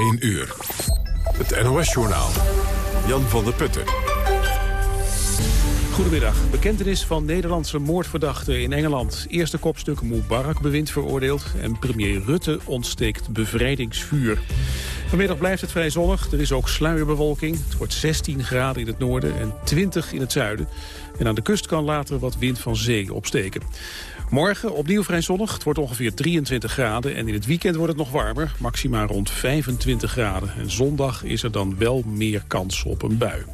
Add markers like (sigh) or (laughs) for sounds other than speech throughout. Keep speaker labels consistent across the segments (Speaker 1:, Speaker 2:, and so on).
Speaker 1: 1 uur. Het NOS-journaal. Jan van der Putten.
Speaker 2: Goedemiddag. Bekentenis van Nederlandse moordverdachten in Engeland. Eerste kopstuk Mubarak-bewind veroordeeld... en premier Rutte ontsteekt bevrijdingsvuur. Vanmiddag blijft het vrij zonnig. Er is ook sluierbewolking. Het wordt 16 graden in het noorden en 20 in het zuiden. En aan de kust kan later wat wind van zee opsteken. Morgen opnieuw vrij zonnig. Het wordt ongeveer 23 graden. En in het weekend wordt het nog warmer. Maxima rond 25 graden. En zondag is er dan wel meer kans op een bui.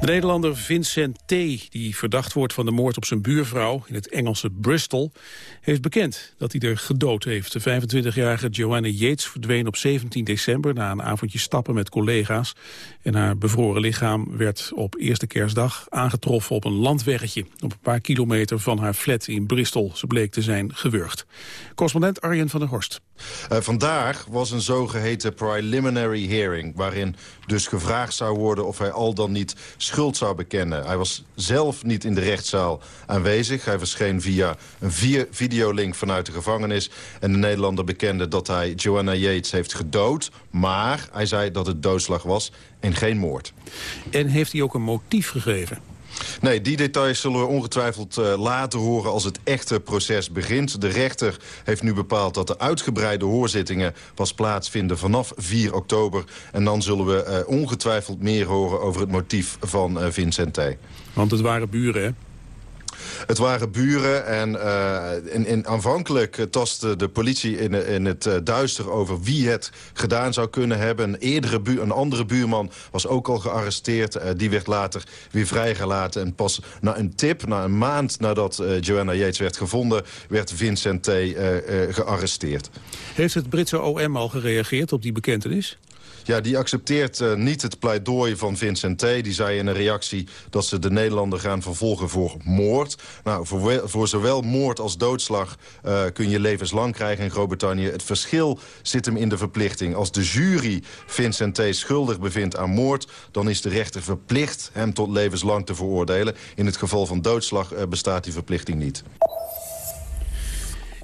Speaker 2: De Nederlander Vincent T., die verdacht wordt van de moord op zijn buurvrouw in het Engelse Bristol, heeft bekend dat hij er gedood heeft. De 25-jarige Joanna Yates verdween op 17 december na een avondje stappen met collega's. En haar bevroren lichaam werd op eerste kerstdag aangetroffen op een landweggetje, op een paar kilometer van haar flat in Bristol. Ze bleek te zijn gewurgd. Correspondent Arjen van der Horst.
Speaker 3: Uh, vandaag was een zogeheten preliminary hearing... waarin dus gevraagd zou worden of hij al dan niet schuld zou bekennen. Hij was zelf niet in de rechtszaal aanwezig. Hij verscheen via een videolink vanuit de gevangenis. En de Nederlander bekende dat hij Joanna Yates heeft gedood. Maar hij zei dat het doodslag was en geen moord.
Speaker 2: En heeft hij ook een motief gegeven?
Speaker 3: Nee, die details zullen we ongetwijfeld uh, later horen als het echte proces begint. De rechter heeft nu bepaald dat de uitgebreide hoorzittingen pas plaatsvinden vanaf 4 oktober. En dan zullen we uh, ongetwijfeld meer horen over het motief van uh, Vincent T.
Speaker 2: Want het waren buren, hè?
Speaker 3: Het waren buren en uh, in, in, aanvankelijk tastte de politie in, in het uh, duister over wie het gedaan zou kunnen hebben. Een, eerdere bu een andere buurman was ook al gearresteerd. Uh, die werd later weer vrijgelaten. En pas na een tip, na een maand nadat Joanna Yates werd gevonden... werd Vincent T. gearresteerd.
Speaker 2: Heeft het Britse OM al gereageerd op die bekentenis?
Speaker 3: Ja, die accepteert uh, niet het pleidooi van Vincent T. Die zei in een reactie dat ze de Nederlander gaan vervolgen voor moord. Nou, voor, voor zowel moord als doodslag uh, kun je levenslang krijgen in Groot-Brittannië. Het verschil zit hem in de verplichting. Als de jury Vincent T. schuldig bevindt aan moord... dan is de rechter verplicht hem tot levenslang te veroordelen. In het geval van doodslag uh, bestaat die verplichting niet.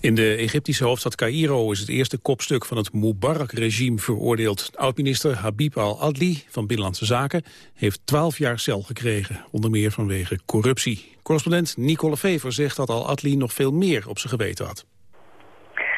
Speaker 2: In de Egyptische hoofdstad Cairo is het eerste kopstuk van het Mubarak-regime veroordeeld. Oud-minister Habib al-Adli van Binnenlandse Zaken heeft 12 jaar cel gekregen, onder meer vanwege corruptie. Correspondent Nicole Fever zegt dat al-Adli nog veel meer op zijn geweten had.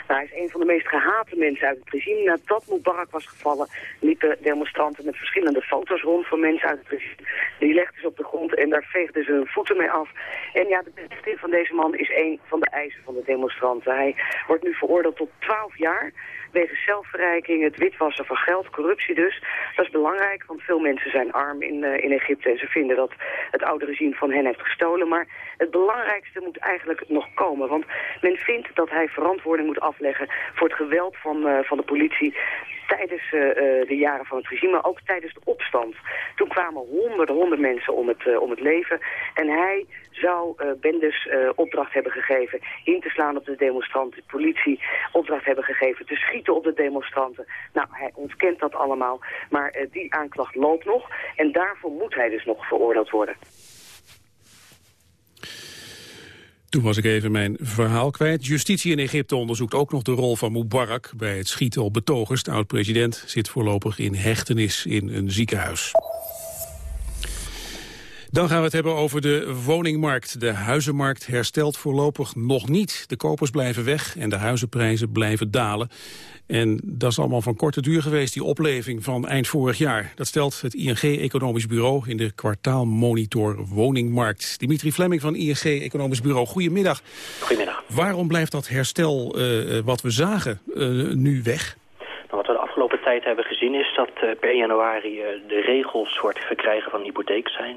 Speaker 4: Hij is een van de meest gehate mensen uit het regime. Nadat Mubarak was gevallen, liepen demonstranten met verschillende foto's rond van mensen uit het regime. Die legden ze op de grond en daar veegden ze hun voeten mee af. En ja, de beste van deze man is een van de eisen van de demonstranten. Hij wordt nu veroordeeld tot 12 jaar wegens zelfverrijking, het witwassen van geld, corruptie dus. Dat is belangrijk, want veel mensen zijn arm in, uh, in Egypte en ze vinden dat het oude regime van hen heeft gestolen. Maar het belangrijkste moet eigenlijk nog komen, want men vindt dat hij verantwoording moet afleggen voor het geweld van, uh, van de politie tijdens uh, de jaren van het regime, maar ook tijdens de opstand. Toen kwamen honderden, honderden mensen om het, om het leven. En hij zou bendes opdracht hebben gegeven in te slaan op de demonstranten. De politie opdracht hebben gegeven te schieten op de demonstranten. Nou, hij ontkent dat allemaal. Maar die aanklacht loopt nog. En daarvoor moet hij dus nog veroordeeld worden.
Speaker 2: Toen was ik even mijn verhaal kwijt. Justitie in Egypte onderzoekt ook nog de rol van Mubarak bij het schieten op betogers. De oud-president zit voorlopig in hechtenis in een ziekenhuis. Dan gaan we het hebben over de woningmarkt. De huizenmarkt herstelt voorlopig nog niet. De kopers blijven weg en de huizenprijzen blijven dalen. En dat is allemaal van korte duur geweest, die opleving van eind vorig jaar. Dat stelt het ING Economisch Bureau in de kwartaalmonitor Woningmarkt. Dimitri Flemming van ING Economisch Bureau, goedemiddag.
Speaker 5: Goedemiddag.
Speaker 2: Waarom blijft dat herstel uh, wat we zagen uh, nu weg?
Speaker 5: Nou, wat we de afgelopen tijd hebben gezien is dat uh, per 1 januari de regels voor het verkrijgen van hypotheek zijn,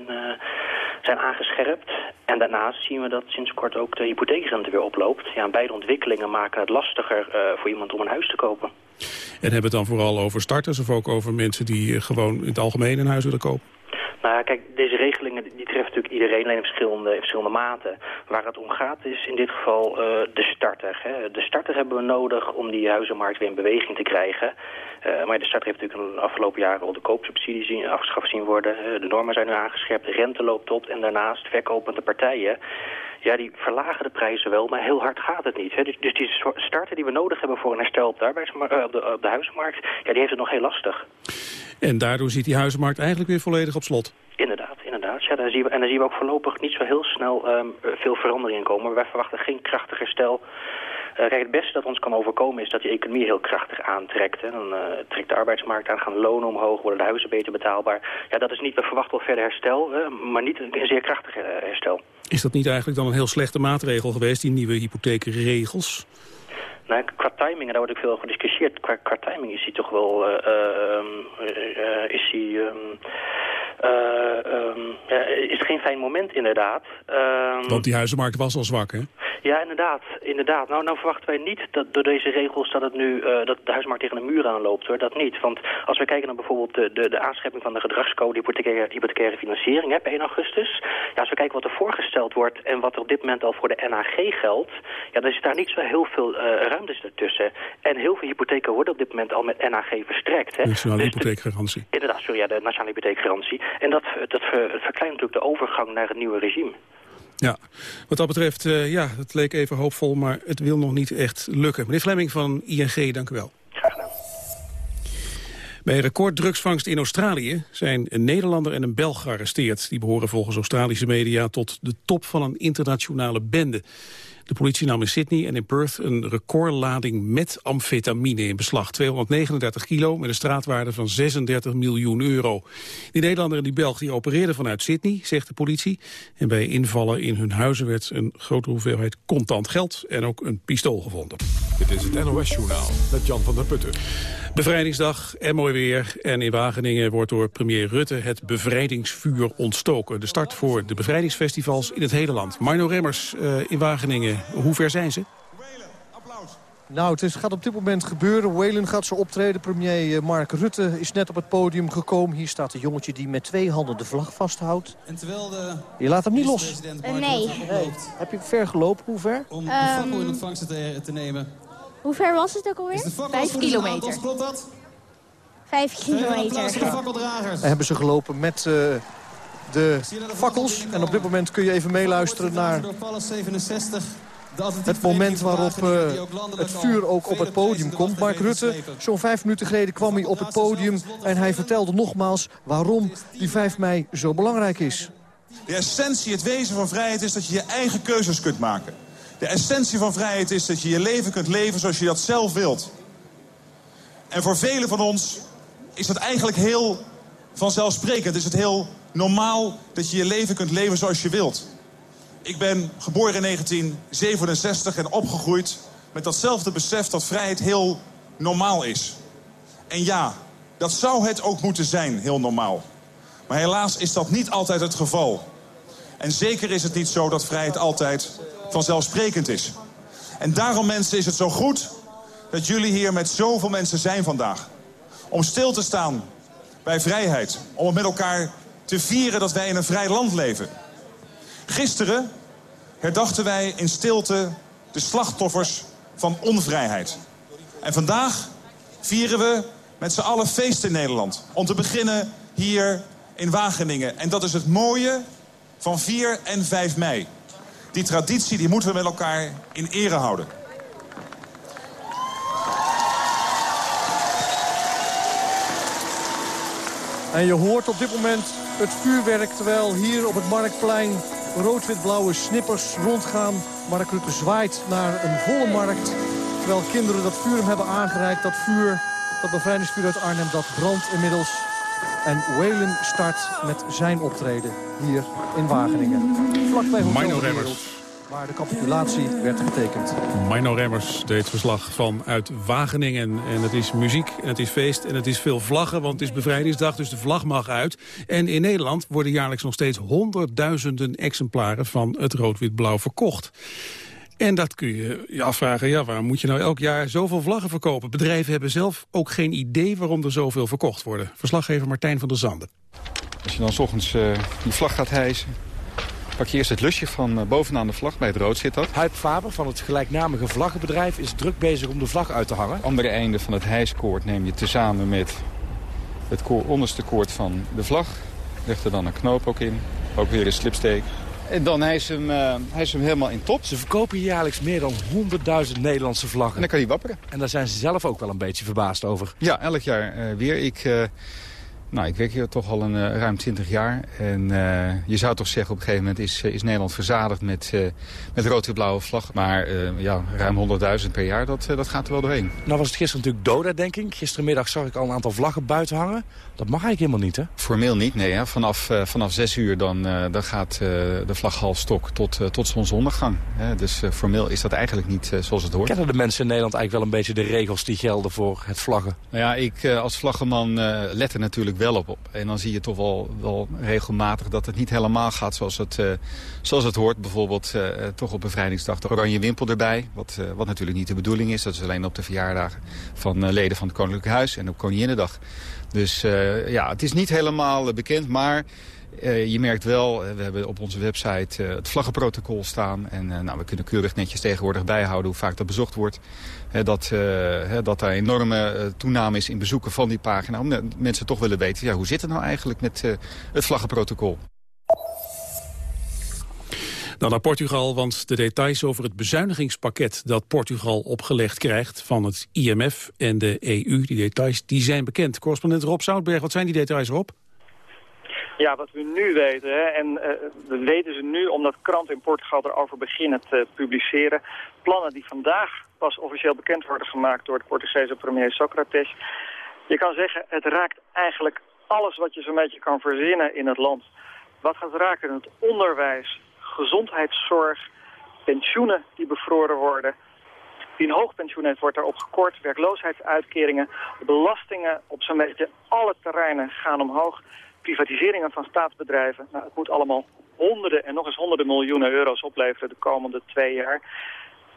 Speaker 5: zijn aangescherpt. En daarnaast zien we dat sinds kort ook de hypotheekrente weer oploopt. Ja, beide ontwikkelingen maken het lastiger voor iemand om een huis te kopen.
Speaker 2: En hebben we het dan vooral over starters of ook over mensen die gewoon in het algemeen een huis willen kopen?
Speaker 5: Nou ja, kijk, deze regelingen die treffen natuurlijk iedereen alleen in verschillende, in verschillende maten. Waar het om gaat is in dit geval uh, de starter. Hè. De starter hebben we nodig om die huizenmarkt weer in beweging te krijgen. Uh, maar de starter heeft natuurlijk de afgelopen jaren al de koopsubsidie zien, afgeschaft zien worden. Uh, de normen zijn nu aangescherpt, de rente loopt op en daarnaast verkopende partijen Ja, die verlagen de prijzen wel, maar heel hard gaat het niet. Hè. Dus, dus die starten die we nodig hebben voor een herstel op de, arbeidsmarkt, op, de, op de huizenmarkt, ja, die heeft het nog heel lastig.
Speaker 2: En daardoor ziet die huizenmarkt eigenlijk weer volledig op slot.
Speaker 5: Inderdaad, inderdaad. Ja, daar zien we, en daar zien we ook voorlopig niet zo heel snel um, veel verandering in komen. Wij verwachten geen krachtig herstel. Uh, kijk, het beste dat ons kan overkomen is dat die economie heel krachtig aantrekt. Hè. Dan uh, trekt de arbeidsmarkt aan, gaan lonen omhoog, worden de huizen beter betaalbaar. Ja, dat is niet, we verwachten wel verder herstel, hè, maar niet een zeer krachtig herstel.
Speaker 2: Is dat niet eigenlijk dan een heel slechte maatregel geweest, die nieuwe hypotheekregels?
Speaker 5: Nou, qua timing, en daar wordt ook veel over gediscussieerd, qua, qua timing is hij toch wel, is hij... Um, uh, um, ja, is geen fijn moment inderdaad.
Speaker 2: Um, Want die huizenmarkt was al zwak, hè?
Speaker 5: Ja, inderdaad. inderdaad. Nou, nou verwachten wij niet dat door deze regels dat, het nu, uh, dat de huismarkt tegen een muur aanloopt. Hoor. Dat niet. Want als we kijken naar bijvoorbeeld de, de, de aanschepping van de gedragscode hypothecaire, hypothecaire financiering hè, per 1 augustus. Ja, als we kijken wat er voorgesteld wordt en wat er op dit moment al voor de NHG geldt. Ja, dan is daar niet zo heel veel uh, ruimtes ertussen. En heel veel hypotheken worden op dit moment al met NHG verstrekt. Hè.
Speaker 2: Nationale dus hypotheekgarantie.
Speaker 5: De, inderdaad, sorry, ja, de nationale hypotheekgarantie. En dat, dat verkleint natuurlijk de overgang naar het nieuwe regime.
Speaker 2: Ja, wat dat betreft, uh, ja, het leek even hoopvol, maar het wil nog niet echt lukken. Meneer Flemming van ING, dank u wel.
Speaker 5: Graag gedaan.
Speaker 2: Bij recorddrugsvangst in Australië zijn een Nederlander en een Belg gearresteerd. Die behoren volgens Australische media tot de top van een internationale bende. De politie nam in Sydney en in Perth een recordlading met amfetamine in beslag. 239 kilo met een straatwaarde van 36 miljoen euro. Die Nederlander en die Belg die opereerden vanuit Sydney, zegt de politie. En bij invallen in hun huizen werd een grote hoeveelheid contant geld en ook een pistool gevonden.
Speaker 1: Dit is het NOS Journaal met Jan van der Putten.
Speaker 2: Bevrijdingsdag en mooi weer. En in Wageningen wordt door premier Rutte het bevrijdingsvuur ontstoken. De start voor de bevrijdingsfestivals in het hele land. Marno Remmers uh, in Wageningen, hoe ver zijn ze?
Speaker 6: Nou, het is, gaat op dit moment gebeuren. Whalen gaat zo optreden. Premier eh, Mark Rutte is net op het podium gekomen. Hier staat een jongetje die met twee handen de vlag vasthoudt. En terwijl de Je laat hem niet los.
Speaker 7: Uh, nee. nee.
Speaker 6: Heb je ver gelopen? Hoe ver?
Speaker 8: Om um, de fakkel in ontvangst te, te nemen.
Speaker 7: Hoe ver was het ook alweer?
Speaker 8: Vijf kilometer. klopt dat?
Speaker 7: Vijf kilometer.
Speaker 6: En hebben ze gelopen met uh, de fakkels. En op dit moment kun je even meeluisteren naar het moment waarop uh, het vuur ook op het podium komt. Mark Rutte, zo'n vijf minuten geleden kwam hij op het podium... en hij vertelde nogmaals waarom die 5 mei zo belangrijk is.
Speaker 9: De essentie, het wezen van vrijheid is dat je je eigen keuzes kunt maken. De essentie van vrijheid is dat je je leven kunt leven zoals je dat zelf wilt. En voor velen van ons is dat eigenlijk heel vanzelfsprekend. Is het heel normaal dat je je leven kunt leven zoals je wilt. Ik ben geboren in 1967 en opgegroeid met datzelfde besef dat vrijheid heel normaal is. En ja, dat zou het ook moeten zijn, heel normaal. Maar helaas is dat niet altijd het geval. En zeker is het niet zo dat vrijheid altijd vanzelfsprekend is. En daarom, mensen, is het zo goed dat jullie hier met zoveel mensen zijn vandaag. Om stil te staan bij vrijheid. Om het met elkaar te vieren dat wij in een vrij land leven. Gisteren herdachten wij in stilte de slachtoffers van onvrijheid. En vandaag vieren we met z'n allen feest in Nederland. Om te beginnen hier in Wageningen. En dat is het mooie van 4 en 5 mei. Die traditie die moeten we met elkaar in ere houden.
Speaker 6: En je hoort op dit moment het vuurwerk terwijl hier op het Marktplein rood-wit-blauwe snippers rondgaan. Mark Rutte zwaait naar een volle markt. Terwijl kinderen dat vuur hem hebben aangereikt. Dat vuur, dat bevrijdingsvuur uit Arnhem, dat brandt inmiddels. En Whalen start met zijn optreden hier in Wageningen. Vlakbij Hotel Remmers. Waar de capitulatie werd getekend.
Speaker 2: Mino Remmers deed verslag van uit Wageningen. En het is muziek, en het is feest, en het is veel vlaggen... want het is bevrijdingsdag, dus de vlag mag uit. En in Nederland worden jaarlijks nog steeds honderdduizenden exemplaren... van het rood-wit-blauw verkocht. En dat kun je je afvragen, ja, waarom moet je nou elk jaar zoveel vlaggen verkopen? Bedrijven hebben zelf ook geen idee waarom er zoveel verkocht worden. Verslaggever Martijn van der Zanden.
Speaker 10: Als je dan s ochtends uh, die vlag gaat hijsen, pak je eerst het lusje van uh, bovenaan de vlag, bij het rood zit dat.
Speaker 11: Huip Faber van het gelijknamige vlaggenbedrijf is druk bezig om de vlag uit te hangen.
Speaker 10: Andere einde van het hijskoord neem je tezamen met het onderste koord van de vlag. Leg er dan een knoop ook in, ook weer een slipsteek. En dan hij is, hem, uh, hij is hem helemaal in top.
Speaker 11: Ze verkopen jaarlijks meer dan 100.000 Nederlandse vlaggen.
Speaker 10: En dan kan hij wapperen.
Speaker 11: En daar zijn ze zelf ook wel een beetje verbaasd over.
Speaker 10: Ja, elk jaar uh, weer. Ik... Uh, nou, ik werk hier toch al een uh, ruim 20 jaar. En uh, je zou toch zeggen, op een gegeven moment is, is Nederland verzadigd met, met rood-blauwe vlag. Maar ja, ruim 100.000 per jaar, dat, dat gaat er wel doorheen.
Speaker 11: Nou was het gisteren natuurlijk doda, denk ik. Gisterenmiddag zag ik al een aantal vlaggen buiten hangen. Dat mag eigenlijk helemaal niet, hè?
Speaker 10: Formeel niet, nee. Hè. Vanaf, vanaf 6 uur dan, dan gaat de vlag half stok tot, tot zonsondergang. Hè. Dus formeel is dat eigenlijk niet zoals het hoort.
Speaker 11: Kennen de mensen in Nederland eigenlijk wel een beetje de regels die gelden voor het vlaggen?
Speaker 10: Nou ja, ik als vlaggenman let er natuurlijk wel op op. En dan zie je toch wel, wel regelmatig dat het niet helemaal gaat zoals het, uh, zoals het hoort. Bijvoorbeeld uh, toch op bevrijdingsdag de oranje wimpel erbij. Wat, uh, wat natuurlijk niet de bedoeling is. Dat is alleen op de verjaardagen van leden van het Koninklijke Huis en op Koninginnedag. Dus ja, het is niet helemaal bekend, maar... Uh, je merkt wel, we hebben op onze website het vlaggenprotocol staan. En nou, we kunnen keurig netjes tegenwoordig bijhouden hoe vaak dat bezocht wordt. dat, dat er enorme toename is in bezoeken van die pagina. Omdat mensen toch willen weten, ja, hoe zit het nou eigenlijk met het vlaggenprotocol?
Speaker 2: Dan naar Portugal, want de details over het bezuinigingspakket dat Portugal opgelegd krijgt van het IMF en de EU, die details, die zijn bekend. Correspondent Rob Zoutberg, wat zijn die details, Rob?
Speaker 12: Ja, wat we nu weten, en uh, we weten ze nu omdat kranten in Portugal erover beginnen te publiceren. Plannen die vandaag pas officieel bekend worden gemaakt door de Portugese premier Socrates. Je kan zeggen, het raakt eigenlijk alles wat je zo'n beetje kan verzinnen in het land. Wat gaat raken? Het onderwijs, gezondheidszorg, pensioenen die bevroren worden. Wie een hoog pensioen heeft, wordt daarop gekort. Werkloosheidsuitkeringen, belastingen op zo'n beetje alle terreinen gaan omhoog privatiseringen van staatsbedrijven. Nou, het moet allemaal honderden en nog eens honderden miljoenen euro's opleveren de komende twee jaar.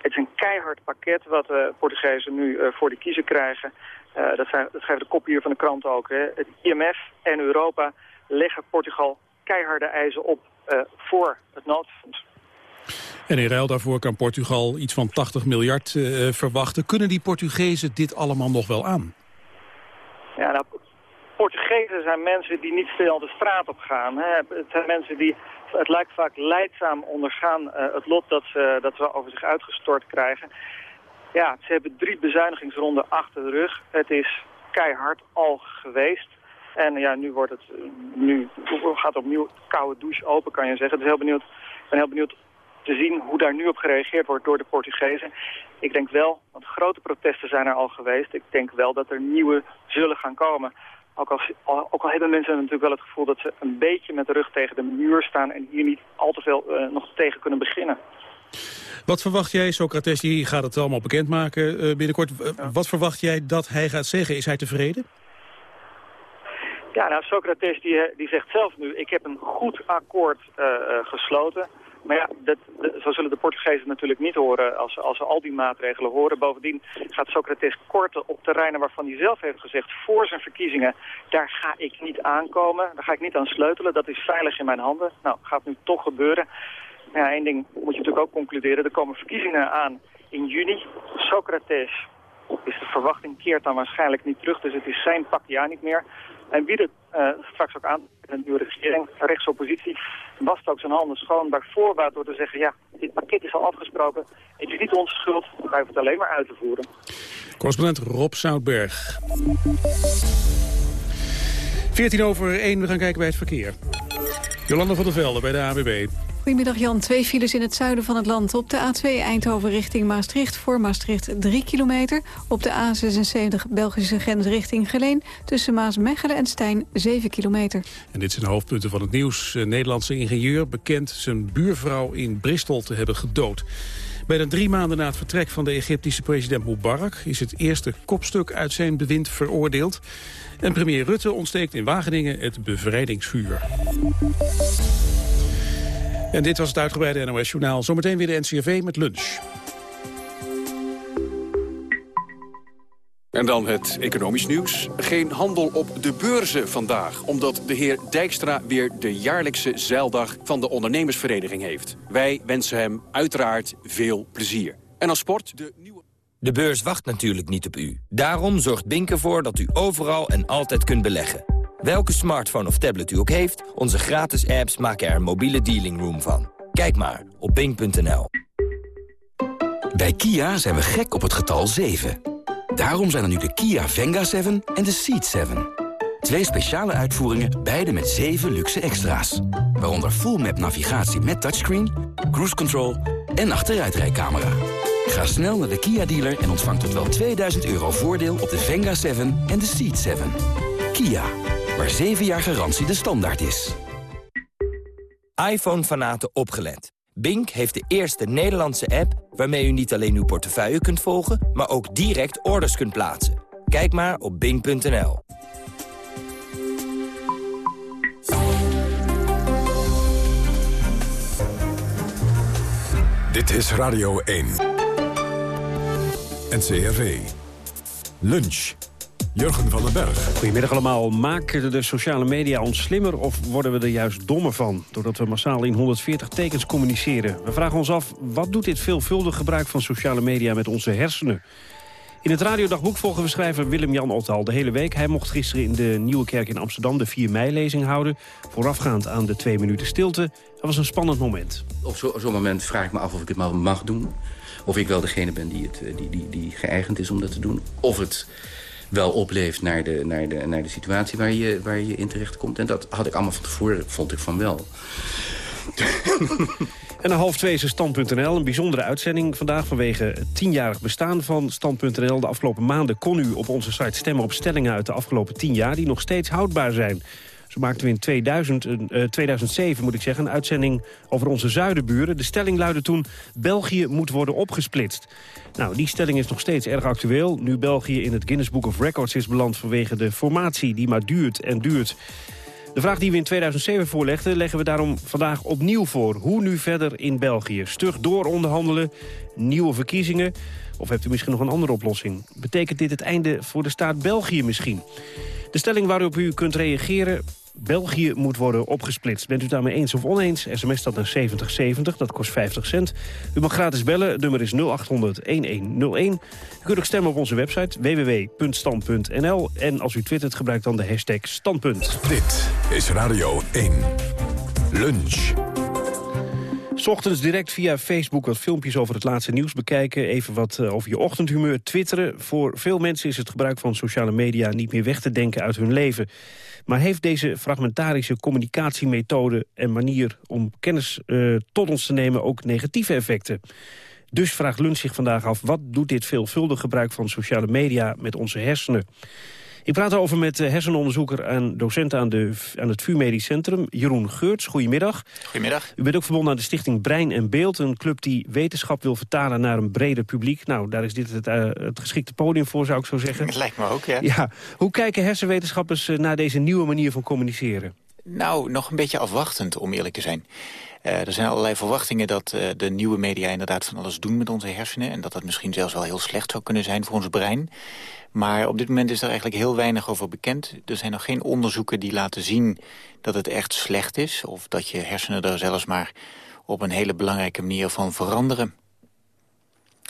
Speaker 12: Het is een keihard pakket wat de Portugezen nu uh, voor de kiezer krijgen. Uh, dat, zijn, de kop hier van de krant ook. Het IMF en Europa leggen Portugal keiharde eisen op uh, voor het noodfonds.
Speaker 2: En in ruil daarvoor kan Portugal iets van 80 miljard verwachten. Kunnen die Portugezen dit allemaal nog wel aan?
Speaker 12: Ja, nou, Portugezen zijn mensen die niet veel de straat op gaan. Hè. Het zijn mensen die, het lijkt vaak leidzaam ondergaan, uh, het lot dat ze, dat ze over zich uitgestort krijgen. Ja, ze hebben drie bezuinigingsronden achter de rug. Het is keihard al geweest. En ja, nu, wordt het, nu gaat opnieuw koude douche open, kan je zeggen. Dus heel benieuwd, ik ben heel benieuwd te zien hoe daar nu op gereageerd wordt door de Portugezen. Ik denk wel, want grote protesten zijn er al geweest. Ik denk wel dat er nieuwe zullen gaan komen. Ook al, ook al, hebben mensen natuurlijk wel het gevoel dat ze een beetje met de rug tegen de muur staan... en hier niet al te veel uh, nog tegen kunnen beginnen.
Speaker 2: Wat verwacht jij, Socrates, die gaat het allemaal bekendmaken uh, binnenkort. Wat verwacht jij dat hij gaat zeggen? Is hij tevreden?
Speaker 12: Ja, nou, Socrates die, die zegt zelf nu... ik heb een goed akkoord uh, gesloten... Maar ja, dat, zo zullen de Portugezen natuurlijk niet horen als, als ze al die maatregelen horen. Bovendien gaat Socrates korten op terreinen waarvan hij zelf heeft gezegd... voor zijn verkiezingen, daar ga ik niet aankomen. Daar ga ik niet aan sleutelen. Dat is veilig in mijn handen. Nou, gaat nu toch gebeuren. Ja, één ding moet je natuurlijk ook concluderen. Er komen verkiezingen aan in juni. Socrates is de verwachting keert dan waarschijnlijk niet terug. Dus het is zijn pak ja niet meer. En wie er uh, straks ook aan de nieuwe regering, rechtsoppositie, wast ook zijn handen schoon bij voorbaat door te zeggen, ja, dit pakket is al afgesproken. Het is niet onze schuld, wij hoeven het alleen maar uit te voeren.
Speaker 2: Correspondent Rob Zoutberg. 14 over 1, we gaan kijken bij het verkeer. Jolanda van der Velde bij de AWB.
Speaker 13: Goedemiddag Jan. Twee files in het zuiden van het land. Op de A2 Eindhoven richting Maastricht voor Maastricht 3 kilometer. Op de A76 Belgische grens richting Geleen. Tussen Maasmechelen en Stijn 7 kilometer.
Speaker 2: En dit zijn de hoofdpunten van het nieuws. Een Nederlandse ingenieur bekend zijn buurvrouw in Bristol te hebben gedood. Bijna drie maanden na het vertrek van de Egyptische president Mubarak... is het eerste kopstuk uit zijn bewind veroordeeld. En premier Rutte ontsteekt in Wageningen het bevrijdingsvuur. En dit was het uitgebreide NOS-journaal. Zometeen weer de NCRV met lunch.
Speaker 1: En dan het economisch nieuws. Geen handel op de beurzen vandaag, omdat de heer Dijkstra weer de jaarlijkse zeildag van de ondernemersvereniging heeft. Wij wensen hem uiteraard veel plezier. En als sport de nieuwe...
Speaker 14: De beurs wacht natuurlijk niet op u. Daarom zorgt Bink ervoor dat u overal en altijd kunt beleggen. Welke smartphone of tablet u ook heeft, onze gratis apps maken er een mobiele dealing room van.
Speaker 11: Kijk maar op bing.nl. Bij Kia zijn we gek op het getal 7. Daarom zijn er nu de Kia Venga 7 en de Ceed 7. Twee speciale uitvoeringen, beide met 7 luxe extra's. Waaronder full map navigatie met touchscreen, cruise control en achteruitrijcamera. Ga snel naar de Kia dealer en ontvang tot wel 2000 euro voordeel op de Venga 7 en de Ceed 7. Kia, waar 7 jaar garantie de standaard is.
Speaker 14: iPhone-fanaten opgelet. Bink heeft de eerste Nederlandse app waarmee u niet alleen uw portefeuille kunt volgen... maar ook direct orders kunt plaatsen. Kijk maar op bink.nl.
Speaker 15: Dit is Radio 1. NCRV. Lunch. Jurgen van den Berg.
Speaker 16: Goedemiddag allemaal. Maken de sociale media ons slimmer of worden we er juist dommer van? Doordat we massaal in 140 tekens communiceren. We vragen ons af, wat doet dit veelvuldig gebruik van sociale media met onze hersenen? In het radiodagboek volgen we schrijver Willem-Jan Ottal de hele week. Hij mocht gisteren in de Nieuwe Kerk in Amsterdam de 4 mei-lezing houden. Voorafgaand aan de twee minuten stilte. Dat was een spannend moment.
Speaker 17: Op zo'n moment vraag ik me af of ik het maar mag doen. Of ik wel degene ben die, het, die, die, die geëigend is om dat te doen. Of het wel opleeft naar de, naar de, naar de situatie waar je, waar je in terecht komt. En dat had ik allemaal van tevoren, vond ik van wel. (laughs)
Speaker 16: En een half twee is Stand.nl. Een bijzondere uitzending vandaag vanwege het tienjarig bestaan van Stand.nl. De afgelopen maanden kon u op onze site stemmen op stellingen uit de afgelopen tien jaar... die nog steeds houdbaar zijn. Zo maakten we in 2000, uh, 2007 moet ik zeggen, een uitzending over onze zuidenburen. De stelling luidde toen, België moet worden opgesplitst. Nou, die stelling is nog steeds erg actueel. Nu België in het Guinness Book of Records is beland vanwege de formatie die maar duurt en duurt. De vraag die we in 2007 voorlegden, leggen we daarom vandaag opnieuw voor. Hoe nu verder in België? Stug door onderhandelen, nieuwe verkiezingen... of hebt u misschien nog een andere oplossing? Betekent dit het einde voor de staat België misschien? De stelling waarop u kunt reageren... België moet worden opgesplitst. Bent u daarmee eens of oneens? SMS dat naar 7070, dat kost 50 cent. U mag gratis bellen, het nummer is 0800-1101. U kunt ook stemmen op onze website www.stand.nl. En als u twittert, gebruik dan de hashtag standpunt.
Speaker 15: Dit is Radio 1. Lunch.
Speaker 16: S ochtends direct via Facebook wat filmpjes over het laatste nieuws bekijken. Even wat uh, over je ochtendhumeur twitteren. Voor veel mensen is het gebruik van sociale media niet meer weg te denken uit hun leven. Maar heeft deze fragmentarische communicatiemethode en manier om kennis uh, tot ons te nemen ook negatieve effecten? Dus vraagt Lunch zich vandaag af, wat doet dit veelvuldig gebruik van sociale media met onze hersenen? Ik praat erover met hersenonderzoeker en docent aan, de, aan het VU Medisch Centrum, Jeroen Geurts. Goedemiddag.
Speaker 18: Goedemiddag.
Speaker 16: U bent ook verbonden aan de stichting Brein en Beeld, een club die wetenschap wil vertalen naar een breder publiek. Nou, daar is dit het, uh, het geschikte podium voor, zou ik zo zeggen.
Speaker 18: Het (laughs) lijkt me ook, ja.
Speaker 16: ja. Hoe kijken hersenwetenschappers naar deze nieuwe manier van communiceren?
Speaker 18: Nou, nog een beetje afwachtend, om eerlijk te zijn. Uh, er zijn allerlei verwachtingen dat uh, de nieuwe media inderdaad van alles doen met onze hersenen. En dat dat misschien zelfs wel heel slecht zou kunnen zijn voor ons brein. Maar op dit moment is er eigenlijk heel weinig over bekend. Er zijn nog geen onderzoeken die laten zien dat het echt slecht is. Of dat je hersenen er zelfs maar op een hele belangrijke manier van veranderen.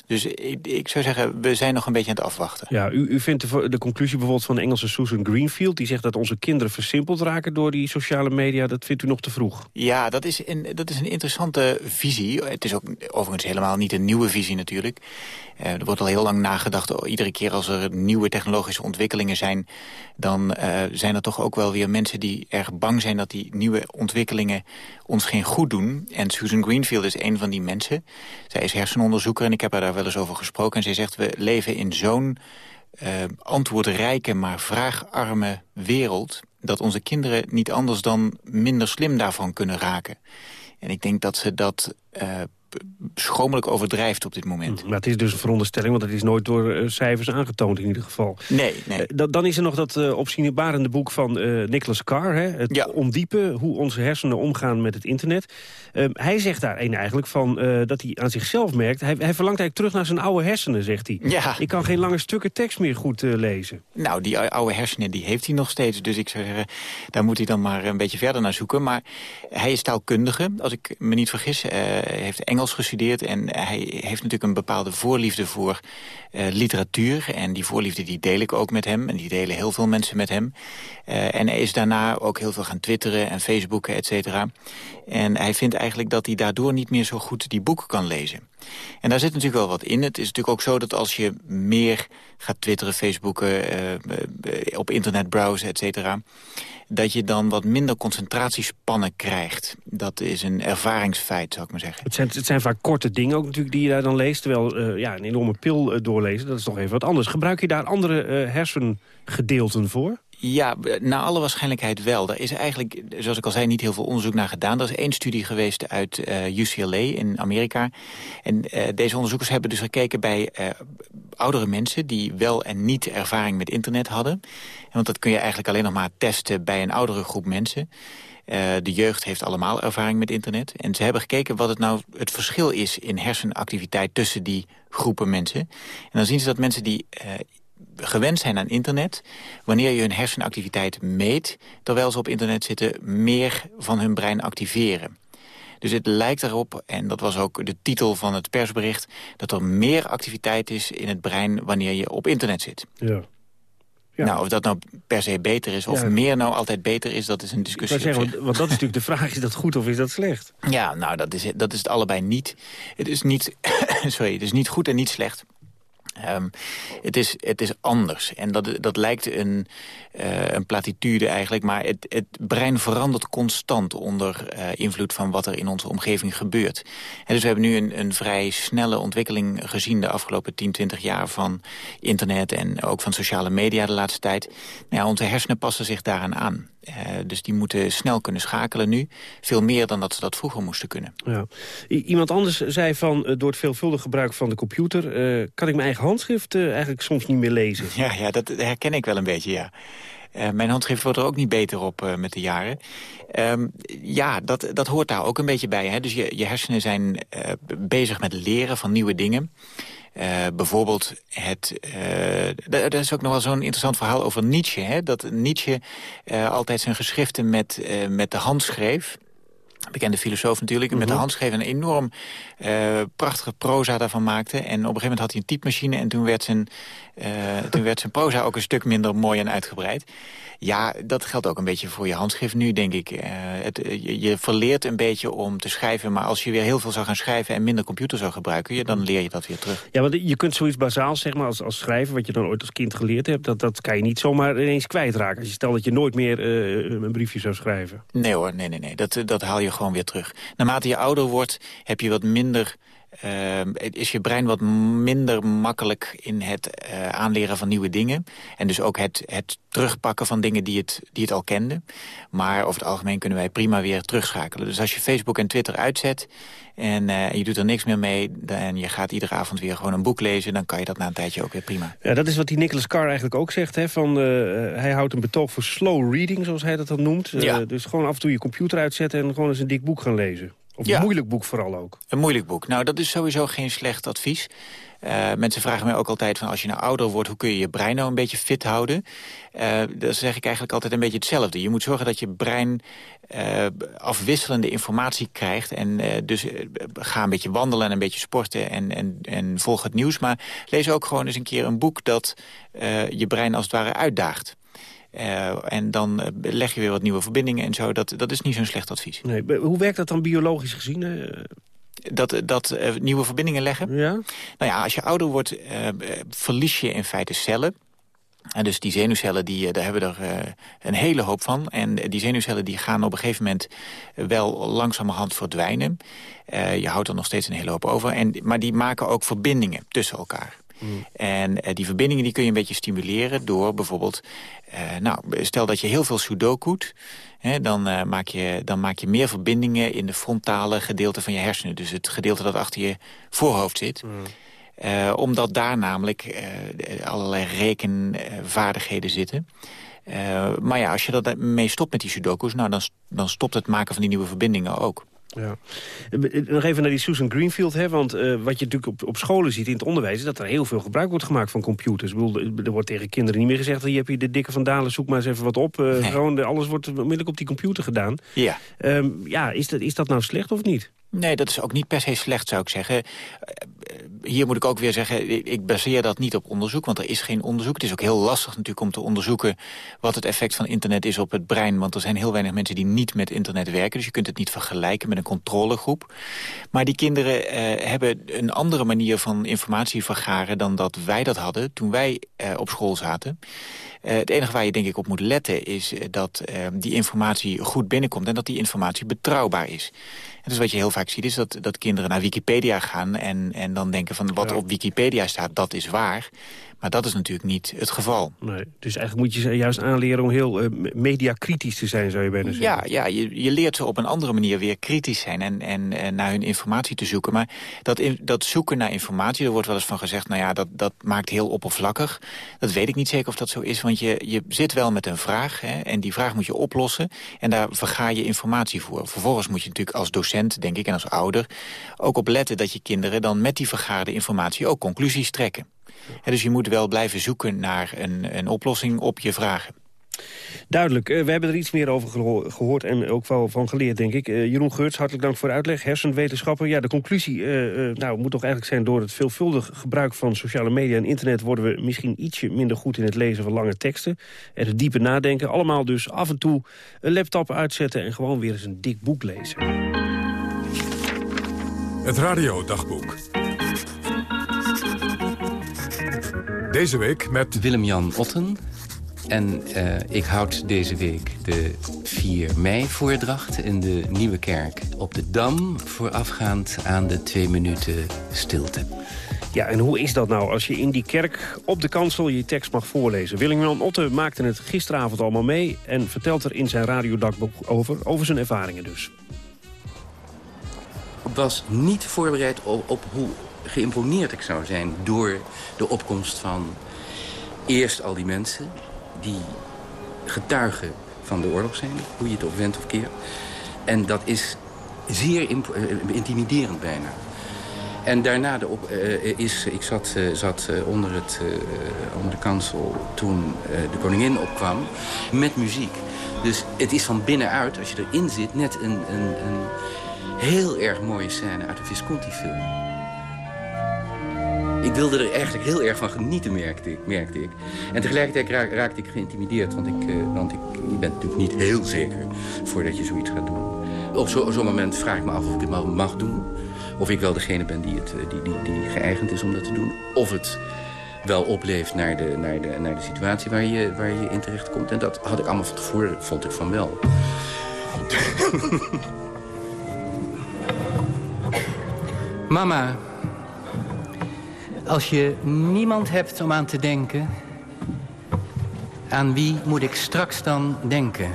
Speaker 18: Dus ik, ik, zou zeggen, we zijn nog een beetje aan het afwachten.
Speaker 16: Ja, u, u vindt de, de, conclusie bijvoorbeeld van de Engelse Susan Greenfield... die zegt dat onze kinderen versimpeld raken door die sociale media... dat vindt u nog te vroeg?
Speaker 18: Ja, dat is een, dat is een interessante visie. Het is ook overigens helemaal niet een nieuwe visie natuurlijk. Uh, er wordt al heel lang nagedacht, oh, iedere keer als er nieuwe technologische ontwikkelingen zijn... dan uh, zijn er toch ook wel weer mensen die erg bang zijn... dat die nieuwe ontwikkelingen ons geen goed doen. En Susan Greenfield is een van die mensen. Zij is hersenonderzoeker en ik heb haar daar wel eens over gesproken. En zij zegt, we leven in zo'n uh, antwoordrijke, maar vraagarme wereld... dat onze kinderen niet anders dan minder slim daarvan kunnen raken. En ik denk dat ze dat schromelijk overdrijft op dit moment.
Speaker 16: Maar het is dus een veronderstelling, want het is nooit door uh, cijfers aangetoond in ieder geval.
Speaker 18: Nee, nee.
Speaker 16: Uh, dan is er nog dat uh, opzienbarende boek van Nicholas Carr, hè? het ja. ondiepen, hoe onze hersenen omgaan met het internet. Ehm, hij zegt daar een eigenlijk van dat hij aan zichzelf merkt, hij, hij, verlangt eigenlijk terug naar zijn oude hersenen, zegt hij.
Speaker 18: Ja.
Speaker 16: Ik kan geen lange stukken tekst meer goed lezen.
Speaker 18: Nou, die oude hersenen die heeft hij nog steeds, dus ik zou zeggen, daar moet hij dan maar een beetje verder naar zoeken. Maar hij is taalkundige, als ik me niet vergis, heeft Engels Engels gestudeerd. En hij heeft natuurlijk een bepaalde voorliefde voor literatuur. En die voorliefde die deel ik ook met hem. En die delen heel veel mensen met hem. en hij is daarna ook heel veel gaan twitteren en facebooken, et cetera. En hij vindt eigenlijk dat hij daardoor niet meer zo goed die boeken kan lezen. En daar zit natuurlijk wel wat in. Het is natuurlijk ook zo dat als je meer gaat twitteren, facebooken, uh, op internet browsen, et cetera dat je dan wat minder concentratiespannen krijgt. Dat is een ervaringsfeit, zou ik maar zeggen.
Speaker 16: Het zijn, het zijn vaak korte dingen ook natuurlijk die je daar dan leest. Terwijl uh, ja, een enorme pil doorlezen, dat is toch even wat anders. Gebruik je daar andere hersengedeelten voor?
Speaker 18: Ja, naar alle waarschijnlijkheid wel. Er is eigenlijk, zoals ik al zei, niet heel veel onderzoek naar gedaan. Er is één studie geweest uit eh, UCLA in Amerika. En uh, deze onderzoekers hebben dus gekeken bij oudere mensen... die wel en niet ervaring met internet hadden. Want dat kun je eigenlijk alleen nog maar testen bij een oudere groep mensen. de jeugd heeft allemaal ervaring met internet. En ze hebben gekeken wat het nou het verschil is in hersenactiviteit tussen die groepen mensen. En dan zien ze dat mensen die gewend zijn aan internet... wanneer je hun hersenactiviteit meet... terwijl ze op internet zitten, meer van hun brein activeren. Dus het lijkt erop, en dat was ook de titel van het persbericht... dat er meer activiteit is in het brein wanneer je op internet zit.
Speaker 16: Ja.
Speaker 18: Ja. Nou, of dat nou per se beter is, of meer nou altijd beter is, dat is een discussie.
Speaker 16: Zeggen, want, want, dat is natuurlijk de vraag, is dat goed of is dat slecht?
Speaker 18: Ja, nou, dat is, dat is het allebei niet. Het is niet, (coughs) sorry, het is niet goed en niet slecht. Um, het, is, het is anders. En dat, dat lijkt een, uh, een platitude eigenlijk. Maar het, het brein verandert constant onder uh, invloed van wat er in onze omgeving gebeurt. En dus we hebben nu een, een vrij snelle ontwikkeling gezien... de afgelopen 10, 20 jaar van internet en ook van sociale media de laatste tijd. Nou onze hersenen passen zich daaraan aan. Uh, dus die moeten snel kunnen schakelen nu. Veel meer dan dat ze dat vroeger moesten kunnen.
Speaker 16: Ja. iemand anders zei van, uh, door het veelvuldig gebruik van de computer... Uh, kan ik mijn eigen handschrift eigenlijk soms niet meer lezen. (laughs)
Speaker 18: Ja, ja, dat herken ik wel een beetje, ja. mijn handschrift wordt er ook niet beter op met de jaren. Um, ja, dat, dat hoort daar ook een beetje bij. Hè? Dus je, je hersenen zijn bezig met leren van nieuwe dingen. Uh, bijvoorbeeld het... Uh, er is ook nog wel zo'n interessant verhaal over Nietzsche. Hè? Dat Nietzsche uh, altijd zijn geschriften met, met de hand schreef bekende filosoof natuurlijk, mm -hmm. met de mhm. hand schreef een enorm uh, prachtige proza daarvan maakte. En op een gegeven moment had hij een typemachine en toen werd zijn, uh, toen werd zijn proza ook een stuk minder mooi en uitgebreid. Ja, dat geldt ook een beetje voor je handschrift nu, denk ik. Uh, het, je, je, verleert een beetje om te schrijven, maar als je weer heel veel zou gaan schrijven en minder computer zou gebruiken, dan leer je dat weer terug.
Speaker 16: Ja, want je kunt zoiets bazaals, zeg maar, als, als schrijven, wat je dan ooit als kind geleerd hebt, dat, dat kan je niet zomaar ineens kwijtraken. Als je stelt dat je nooit meer een briefje zou schrijven.
Speaker 18: Nee hoor, nee, nee, nee. Dat, dat haal je gewoon weer terug. Naarmate je ouder wordt, heb je wat minder... Uh, is je brein wat minder makkelijk in het uh, aanleren van nieuwe dingen. En dus ook het, het terugpakken van dingen die het, die het al kende. Maar over het algemeen kunnen wij prima weer terugschakelen. Dus als je Facebook en Twitter uitzet en uh, je doet er niks meer mee... en je gaat iedere avond weer gewoon een boek lezen... dan kan je dat na een tijdje ook weer prima.
Speaker 16: Ja, dat is wat die Nicholas Carr eigenlijk ook zegt. Hè, van, uh, hij houdt een betoog voor slow reading, zoals hij dat dan noemt. Ja. dus gewoon af en toe je computer uitzetten... en gewoon eens een dik boek gaan lezen. Of een moeilijk boek vooral ook.
Speaker 18: Een moeilijk boek. Nou, dat is sowieso geen slecht advies. Uh, mensen vragen mij ook altijd van als je nou ouder wordt... hoe kun je je brein nou een beetje fit houden? Uh, dan zeg ik eigenlijk altijd een beetje hetzelfde. Je moet zorgen dat je brein uh, afwisselende informatie krijgt. En dus ga een beetje wandelen en een beetje sporten en, en, en volg het nieuws. Maar lees ook gewoon eens een keer een boek dat je brein als het ware uitdaagt. Uh, en dan uh, leg je weer wat nieuwe verbindingen en zo. Dat, dat is niet zo'n slecht advies.
Speaker 16: Nee, hoe werkt dat dan biologisch gezien? Uh...
Speaker 18: Dat, dat nieuwe verbindingen leggen?
Speaker 16: Ja?
Speaker 18: Nou ja, als je ouder wordt, verlies je in feite cellen. En dus die zenuwcellen, die, daar hebben we er een hele hoop van. En die zenuwcellen die gaan op een gegeven moment wel langzamerhand verdwijnen. je houdt er nog steeds een hele hoop over. En, maar die maken ook verbindingen tussen elkaar. Mm. En die verbindingen die kun je een beetje stimuleren door bijvoorbeeld uh, nou, stel dat je heel veel sudoku't, hè, dan, uh, maak je, dan maak je meer verbindingen in de frontale gedeelte van je hersenen. Dus het gedeelte dat achter je voorhoofd zit. Mm. Uh, omdat daar namelijk allerlei rekenvaardigheden zitten. maar ja, als je dat mee stopt met die sudoku's, nou, dan, dan stopt het maken van die nieuwe verbindingen ook.
Speaker 16: Ja. Nog even naar die Susan Greenfield, hè, want uh, wat je natuurlijk op, op scholen ziet in het onderwijs... is dat er heel veel gebruik wordt gemaakt van computers. Ik bedoel, er wordt tegen kinderen niet meer gezegd... je hebt hier de dikke van Dalen, zoek maar eens even wat op. Uh, gewoon, alles wordt onmiddellijk op die computer gedaan.
Speaker 18: Ja.
Speaker 16: Um, ja, is dat, is dat nou slecht of niet?
Speaker 18: Nee, dat is ook niet per se slecht, zou ik zeggen. Hier moet ik ook weer zeggen, ik baseer dat niet op onderzoek, want er is geen onderzoek. Het is ook heel lastig natuurlijk om te onderzoeken wat het effect van internet is op het brein, want er zijn heel weinig mensen die niet met internet werken, dus je kunt het niet vergelijken met een controlegroep. Maar die kinderen eh, hebben een andere manier van informatie vergaren dan dat wij dat hadden toen wij eh, op school zaten. Uh, het enige waar je denk ik op moet letten is dat uh, die informatie goed binnenkomt... en dat die informatie betrouwbaar is. En dus wat je heel vaak ziet is dat, dat kinderen naar Wikipedia gaan... en, en dan denken van wat op Wikipedia staat, dat is waar. Maar dat is natuurlijk niet het geval.
Speaker 16: Nee, dus eigenlijk moet je ze juist aanleren om heel uh, mediakritisch te zijn, zou je bijna zeggen.
Speaker 18: Ja, ja je, je leert ze op een andere manier weer kritisch zijn en, en, en naar hun informatie te zoeken. Maar dat, in, dat zoeken naar informatie, er wordt wel eens van gezegd... nou ja, dat, dat maakt heel oppervlakkig. Dat weet ik niet zeker of dat zo is, want je, je zit wel met een vraag... Hè, en die vraag moet je oplossen en daar verga je informatie voor. Vervolgens moet je natuurlijk als docent, denk ik, en als ouder... ook op letten dat je kinderen dan met die vergaarde informatie ook conclusies trekken dus je moet wel blijven zoeken naar een, een oplossing op je vragen.
Speaker 16: Duidelijk. Uh, we hebben er iets meer over gehoord en ook wel van geleerd, denk ik. Uh, Jeroen Geurts, hartelijk dank voor de uitleg. Hersenwetenschapper. Ja, de conclusie uh, nou, moet toch eigenlijk zijn... door het veelvuldig gebruik van sociale media en internet... worden we misschien ietsje minder goed in het lezen van lange teksten. En het diepe nadenken. Allemaal dus af en toe een laptop uitzetten... en gewoon weer eens een dik boek lezen.
Speaker 15: Het radiodagboek. Deze week met...
Speaker 17: Willem-Jan Otten. En uh, ik houd deze week de 4 mei-voordracht in de Nieuwe Kerk op de Dam... voorafgaand aan de twee minuten stilte.
Speaker 16: Ja, en hoe is dat nou als je in die kerk op de kansel je tekst mag voorlezen? Willem-Jan Otten maakte het gisteravond allemaal mee... en vertelt er in zijn radiodagboek over, over zijn ervaringen dus.
Speaker 17: Ik was niet voorbereid op, op hoe geïmponeerd ik zou zijn door de opkomst van eerst al die mensen die getuigen van de oorlog zijn, hoe je het ook went of keert. En dat is zeer eh, intimiderend bijna. En daarna de uh, is, ik zat, uh, zat onder, het, onder de kansel toen de koningin opkwam met muziek. Dus het is van binnenuit, als je erin zit, net een, een, een heel erg mooie scène uit een Visconti-film. Ik wilde er eigenlijk heel erg van genieten, merkte ik. Merkte ik. En tegelijkertijd raakte ik geïntimideerd. Want, ik, uh, want ik, je bent natuurlijk niet heel zeker voordat je zoiets gaat doen. Op zo'n zo moment vraag ik me af of ik het maar mag doen. Of ik wel degene ben die, het, eh, die, die, die geëigend is om dat te doen. Of het wel opleeft naar de, naar de, naar de situatie waar je, waar je in terecht komt. En dat had ik allemaal van tevoren, vond ik van wel. (laughs) (laughs) Mama, als je niemand hebt om aan te denken... aan wie moet ik straks dan denken?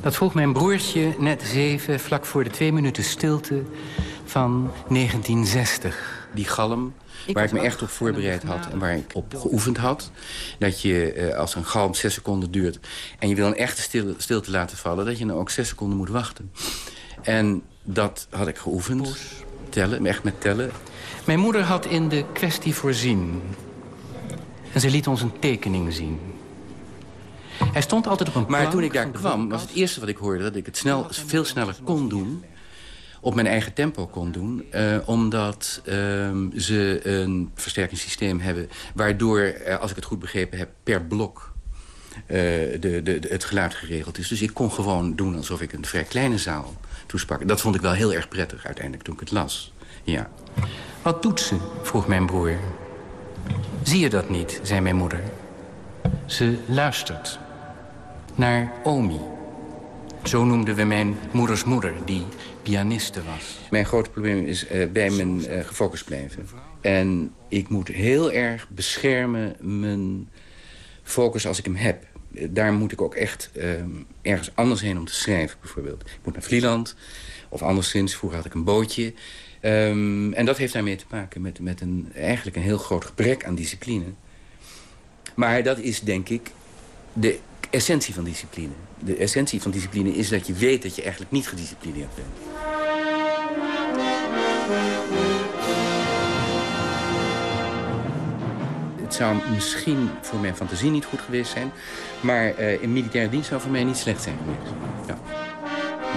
Speaker 17: Dat vroeg mijn broertje net zeven... vlak voor de twee minuten stilte van 1960. Die galm waar ik me echt op voorbereid had en waar ik op geoefend had. Dat je, eh, als een galm zes seconden duurt... en je wil een echte stilte laten vallen... dat je dan ook zes seconden moet wachten. En dat had ik geoefend tellen, echt met tellen. Mijn moeder had in de kwestie voorzien. En ze liet ons een tekening zien. Hij stond altijd op een Maar toen ik daar kwam, was het eerste wat ik hoorde... dat ik het snel, veel sneller kon doen op mijn eigen tempo kon doen. Uh, omdat uh, ze een versterkingssysteem hebben... waardoor, uh, als ik het goed begrepen heb, per blok de, de, de, het geluid geregeld is. Dus ik kon gewoon doen alsof ik een vrij kleine zaal toesprak. Dat vond ik wel heel erg prettig uiteindelijk toen ik het las. Ja. Wat doet ze? vroeg mijn broer. Zie je dat niet, zei mijn moeder. Ze luistert naar Omi. Zo noemden we mijn moeders moeder, die pianiste was. Mijn grote probleem is uh, bij mijn uh, gefocust blijven. En ik moet heel erg beschermen mijn focus als ik hem heb daar moet ik ook echt uh, ergens anders heen om te schrijven, bijvoorbeeld. Ik moet naar Vlieland, of anderszins. Vroeger had ik een bootje. Um, en dat heeft daarmee te maken met, met een, eigenlijk een heel groot gebrek aan discipline. Maar dat is, denk ik, de essentie van discipline. De essentie van discipline is dat je weet dat je eigenlijk niet gedisciplineerd bent. Het zou misschien voor mijn fantasie niet goed geweest zijn. Maar uh, in militaire dienst zou voor mij niet slecht zijn geweest. Ja.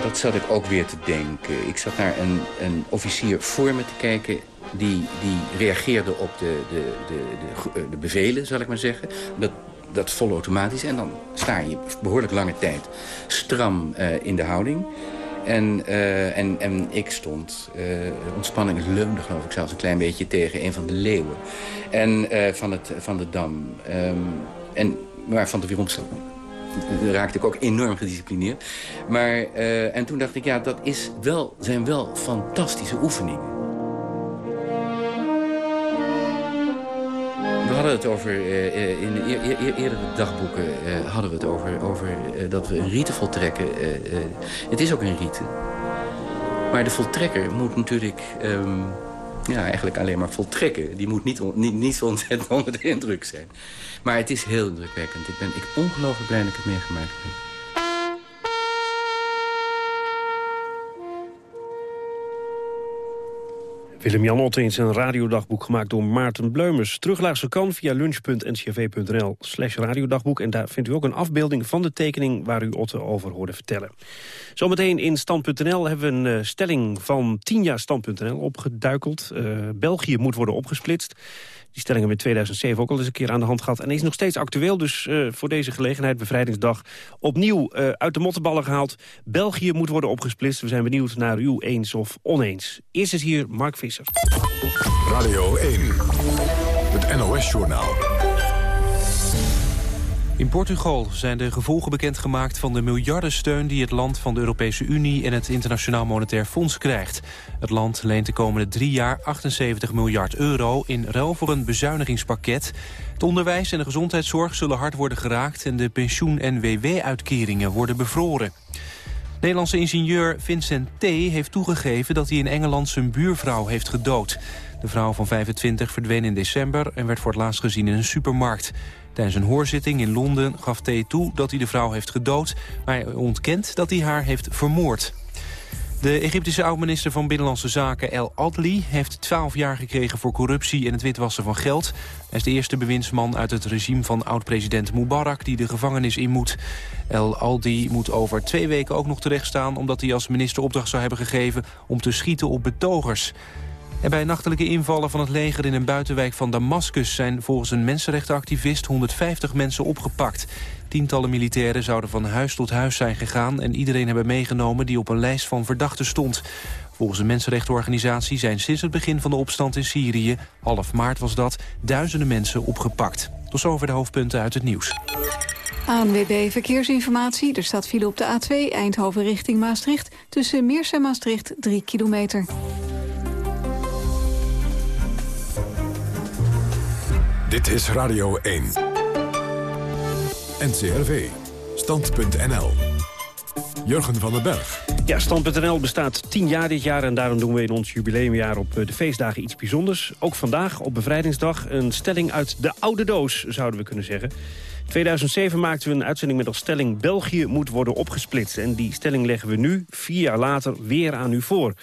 Speaker 17: dat zat ik ook weer te denken. Ik zat naar een, een officier voor me te kijken... die, die reageerde op de, de, de, de, de bevelen, zal ik maar zeggen. Dat, dat volautomatisch. En dan sta je behoorlijk lange tijd stram uh, in de houding. En, uh, en, en ik stond, uh, ontspanning leunde geloof ik zelfs een klein beetje tegen een van de leeuwen. En van, het, van de dam. Um, en, maar van de Weeromslag raakte ik ook enorm gedisciplineerd. Maar, en toen dacht ik, ja, dat is wel, zijn wel fantastische oefeningen. Hadden het over, uh, in e e eerdere dagboeken uh, hadden we het over, over dat we een rite voltrekken. het is ook een rite. Maar de voltrekker moet natuurlijk um, ja, eigenlijk alleen maar voltrekken. Die moet niet, niet, niet zo ontzettend (laughs) onder de indruk zijn. Maar het is heel indrukwekkend. Ik ben ik ongelooflijk blij dat ik het meegemaakt heb.
Speaker 16: Willem-Jan Ottens, een radiodagboek gemaakt door Maarten Bleumers. Terugluisteren kan via lunch.ncv.nl slash radiodagboek. En daar vindt u ook een afbeelding van de tekening waar u Otte over hoorde vertellen. Zometeen in Stand.nl hebben we een uh, stelling van 10 jaar Stand.nl opgeduikeld. Uh, België moet worden opgesplitst. Die stelling hebben we in 2007 ook al eens een keer aan de hand gehad. En is nog steeds actueel, dus uh, voor deze gelegenheid, bevrijdingsdag... opnieuw uh, uit de mottenballen gehaald. België moet worden opgesplitst. We zijn benieuwd naar u eens of oneens. Eerst is hier Mark Visser.
Speaker 15: Radio 1, het NOS-journaal.
Speaker 19: In Portugal zijn de gevolgen bekendgemaakt van de miljardensteun... die het land van de Europese Unie en het Internationaal Monetair Fonds krijgt. Het land leent de komende drie jaar 78 miljard euro... in ruil voor een bezuinigingspakket. Het onderwijs en de gezondheidszorg zullen hard worden geraakt... en de pensioen- en WW-uitkeringen worden bevroren. Nederlandse ingenieur Vincent T. heeft toegegeven dat hij in Engeland zijn buurvrouw heeft gedood. De vrouw van 25 verdween in december en werd voor het laatst gezien in een supermarkt. Tijdens een hoorzitting in Londen gaf T toe dat hij de vrouw heeft gedood... maar hij ontkent dat hij haar heeft vermoord. De Egyptische oud-minister van Binnenlandse Zaken El Adli... heeft 12 jaar gekregen voor corruptie en het witwassen van geld. Hij is de eerste bewindsman uit het regime van oud-president Mubarak... die de gevangenis in moet. El Aldi moet over twee weken ook nog terechtstaan... omdat hij als minister opdracht zou hebben gegeven om te schieten op betogers. En bij nachtelijke invallen van het leger in een buitenwijk van Damascus... zijn volgens een mensenrechtenactivist 150 mensen opgepakt. Tientallen militairen zouden van huis tot huis zijn gegaan... en iedereen hebben meegenomen die op een lijst van verdachten stond. Volgens een mensenrechtenorganisatie zijn sinds het begin van de opstand in Syrië... half maart was dat, duizenden mensen opgepakt. Tot zover de hoofdpunten uit het nieuws.
Speaker 13: ANWB Verkeersinformatie. Er staat file op de A2 Eindhoven richting Maastricht... tussen Meers en Maastricht 3 kilometer.
Speaker 15: Dit is Radio 1. NCRV. Stand.nl. Jurgen van den Berg.
Speaker 16: Ja, Stand.nl bestaat 10 jaar dit jaar... en daarom doen we in ons jubileumjaar op eh, de feestdagen iets bijzonders. Ook vandaag, op Bevrijdingsdag, een stelling uit de oude doos, zouden we kunnen zeggen. 2007 maakten we een uitzending met als stelling... België moet worden opgesplitst. En die stelling leggen we nu, vier jaar later, weer aan u voor.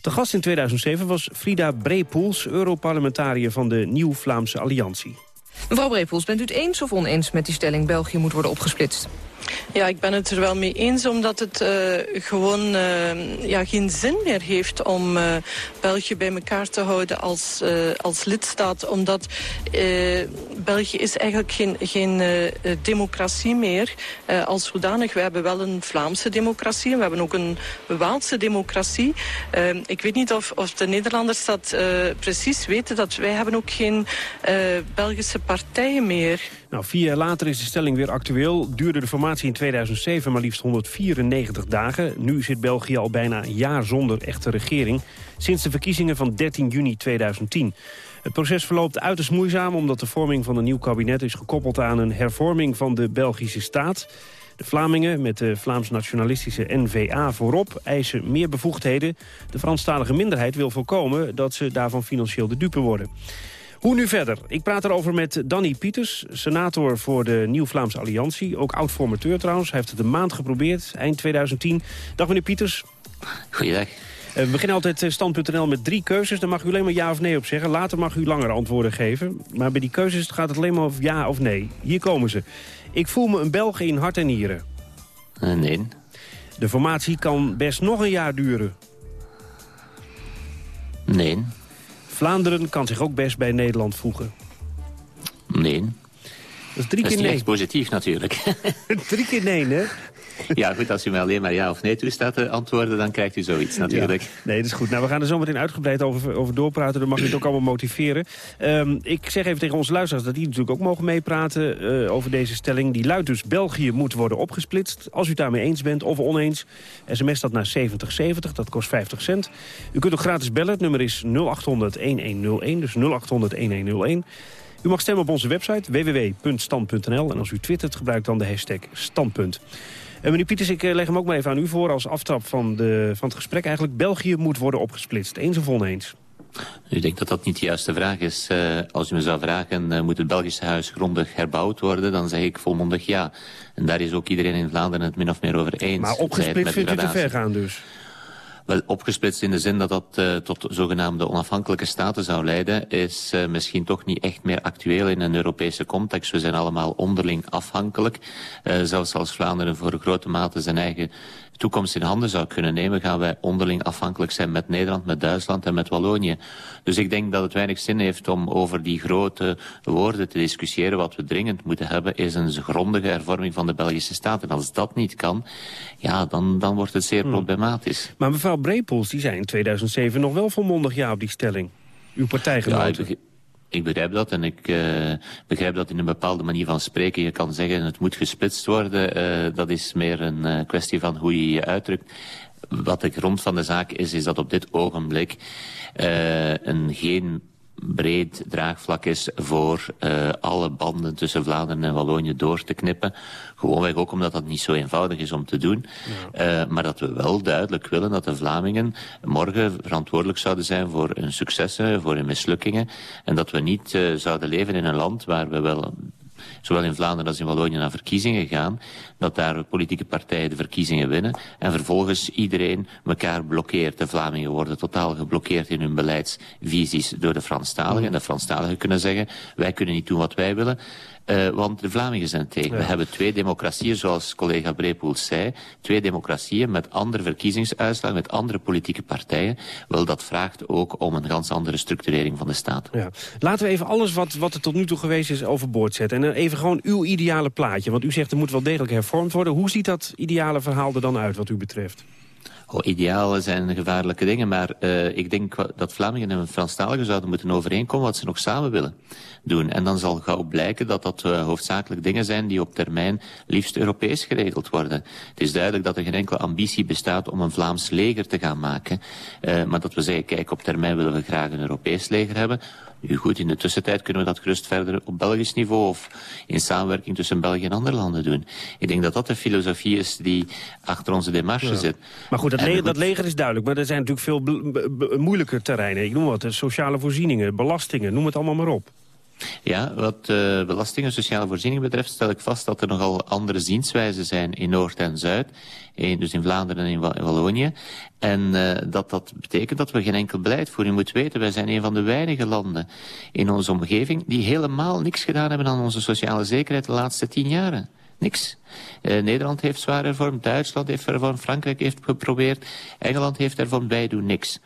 Speaker 16: De gast in 2007 was Frida Brepoels, Europarlementariër van de Nieuw-Vlaamse Alliantie.
Speaker 20: Mevrouw Brepoels, bent u het eens of oneens met die stelling... België moet worden opgesplitst?
Speaker 21: Ja, ik ben het er wel mee eens, omdat het uh, gewoon uh, ja, geen zin meer heeft om uh, België bij elkaar te houden als, als lidstaat. Omdat België is eigenlijk geen, geen democratie meer als zodanig. We hebben wel een Vlaamse democratie en we hebben ook een Waalse democratie. ik weet niet of, of de Nederlanders dat precies weten, dat wij hebben ook geen Belgische partijen meer.
Speaker 16: Nou, vier jaar later is de stelling weer actueel. Duurde de formatie in 2007 maar liefst 194 dagen. Nu zit België al bijna een jaar zonder echte regering. Sinds de verkiezingen van 13 juni 2010. Het proces verloopt uiterst moeizaam omdat de vorming van een nieuw kabinet is gekoppeld aan een hervorming van de Belgische staat. De Vlamingen, met de Vlaams-nationalistische N-VA voorop, eisen meer bevoegdheden. De Franstalige minderheid wil voorkomen dat ze daarvan financieel de dupe worden. Hoe nu verder? Ik praat erover met Danny Pieters, senator voor de Nieuw-Vlaamse Alliantie. Ook oud-formateur trouwens. Hij heeft het een maand geprobeerd, eind 2010. Dag meneer Pieters.
Speaker 22: Goeiedag.
Speaker 16: Eh, we beginnen altijd eh, stand.nl met drie keuzes. Daar mag u alleen maar ja of nee op zeggen. Later mag u langere antwoorden geven. Maar bij die keuzes gaat het alleen maar over ja of nee. Hier komen ze. Ik voel me een Belg in hart en nieren.
Speaker 22: Uh, nee.
Speaker 16: De formatie kan best nog een jaar duren.
Speaker 23: Nee.
Speaker 16: Vlaanderen kan zich ook best bij Nederland voegen.
Speaker 23: Nee.
Speaker 16: Dat is drie
Speaker 23: dat is
Speaker 16: keer nee.
Speaker 23: positief natuurlijk. (laughs)
Speaker 16: drie keer nee, hè?
Speaker 23: Ja, goed, als u mij alleen maar ja of nee toestaat te antwoorden... dan krijgt u zoiets natuurlijk.
Speaker 16: Ja. Nee, dat is goed. Nou, we gaan er zo meteen uitgebreid over, over doorpraten. Dan mag je het ook allemaal motiveren. Um, ik zeg even tegen onze luisteraars dat die natuurlijk ook mogen meepraten uh, over deze stelling. Die luidt dus België moet worden opgesplitst. Als u het daarmee eens bent of oneens, sms dat naar 7070. Dat kost 50 cent. U kunt ook gratis bellen. Het nummer is 0800-1101. Dus 0800-1101. U mag stemmen op onze website www.stand.nl. En als u twittert, gebruik dan de hashtag standpunt. En meneer Pieters, ik leg hem ook maar even aan u voor als aftrap van, de, van het gesprek. Eigenlijk, België moet worden opgesplitst. Eens of oneens?
Speaker 23: Ik denk dat dat niet de juiste vraag is. Uh, als u me zou vragen, uh, moet het Belgische huis grondig herbouwd worden? Dan zeg ik volmondig ja. En daar is ook iedereen in Vlaanderen het min of meer over eens.
Speaker 16: Maar opgesplitst vindt u te ver gaan dus?
Speaker 23: Wel, opgesplitst in de zin dat dat uh, tot zogenaamde onafhankelijke staten zou leiden... is uh, misschien toch niet echt meer actueel in een Europese context. We zijn allemaal onderling afhankelijk. Uh, zelfs als Vlaanderen voor grote mate zijn eigen toekomst in handen zou kunnen nemen... gaan wij onderling afhankelijk zijn met Nederland, met Duitsland en met Wallonië. Dus ik denk dat het weinig zin heeft om over die grote woorden te discussiëren. Wat we dringend moeten hebben is een grondige hervorming van de Belgische staat. En als dat niet kan, ja, dan, dan wordt het zeer problematisch.
Speaker 16: Maar mevrouw Brepoels, die zei in 2007 nog wel volmondig ja op die stelling. Uw partijgenoten.
Speaker 23: Ja, ik begrijp dat en ik uh, begrijp dat in een bepaalde manier van spreken. Je kan zeggen het moet gesplitst worden. Uh, dat is meer een uh, kwestie van hoe je je uitdrukt. Wat de grond van de zaak is, is dat op dit ogenblik een geen breed draagvlak is voor uh, alle banden tussen Vlaanderen en Wallonië door te knippen. Gewoonweg ook omdat dat niet zo eenvoudig is om te doen. Ja. Uh, maar dat we wel duidelijk willen dat de Vlamingen morgen verantwoordelijk zouden zijn voor hun successen, voor hun mislukkingen. En dat we niet uh, zouden leven in een land waar we wel zowel in Vlaanderen als in Wallonië naar verkiezingen gaan, dat daar politieke partijen de verkiezingen winnen en vervolgens iedereen elkaar blokkeert. De Vlamingen worden totaal geblokkeerd in hun beleidsvisies door de Franstaligen. En de Franstaligen kunnen zeggen, wij kunnen niet doen wat wij willen. Uh, want de Vlamingen zijn tegen. Ja. We hebben twee democratieën, zoals collega Brepoels zei. Twee democratieën met andere verkiezingsuitslagen, met andere politieke partijen. Wel, dat vraagt ook om een ganz andere structurering van de staat.
Speaker 16: Ja. Laten we even alles wat, wat er tot nu toe geweest is overboord zetten. En even gewoon uw ideale plaatje. Want u zegt er moet wel degelijk hervormd worden. Hoe ziet dat ideale verhaal er dan uit wat u betreft?
Speaker 23: Oh, idealen zijn gevaarlijke dingen, maar uh, ik denk dat Vlamingen en Franstaligen zouden moeten overeenkomen wat ze nog samen willen doen. En dan zal gauw blijken dat dat uh, hoofdzakelijk dingen zijn die op termijn liefst Europees geregeld worden. Het is duidelijk dat er geen enkele ambitie bestaat om een Vlaams leger te gaan maken. Uh, maar dat we zeggen, kijk, op termijn willen we graag een Europees leger hebben. Nu goed, in de tussentijd kunnen we dat gerust verder op Belgisch niveau of in samenwerking tussen België en andere landen doen. Ik denk dat dat de filosofie is die achter onze demarche ja. zit.
Speaker 16: Maar goed dat, leger, goed, dat leger is duidelijk, maar er zijn natuurlijk veel moeilijker terreinen. Ik noem wat, sociale voorzieningen, belastingen, noem het allemaal maar op.
Speaker 23: Ja, wat uh, belasting en sociale voorzieningen betreft stel ik vast dat er nogal andere zienswijzen zijn in Noord en Zuid. In, dus in Vlaanderen en in Wallonië. En uh, dat dat betekent dat we geen enkel beleid voeren. Je moet weten, wij zijn een van de weinige landen in onze omgeving die helemaal niks gedaan hebben aan onze sociale zekerheid de laatste tien jaren. Niks. Uh, Nederland heeft zwaar hervormd, Duitsland heeft hervormd, Frankrijk heeft geprobeerd, Engeland heeft hervormd, wij doen niks.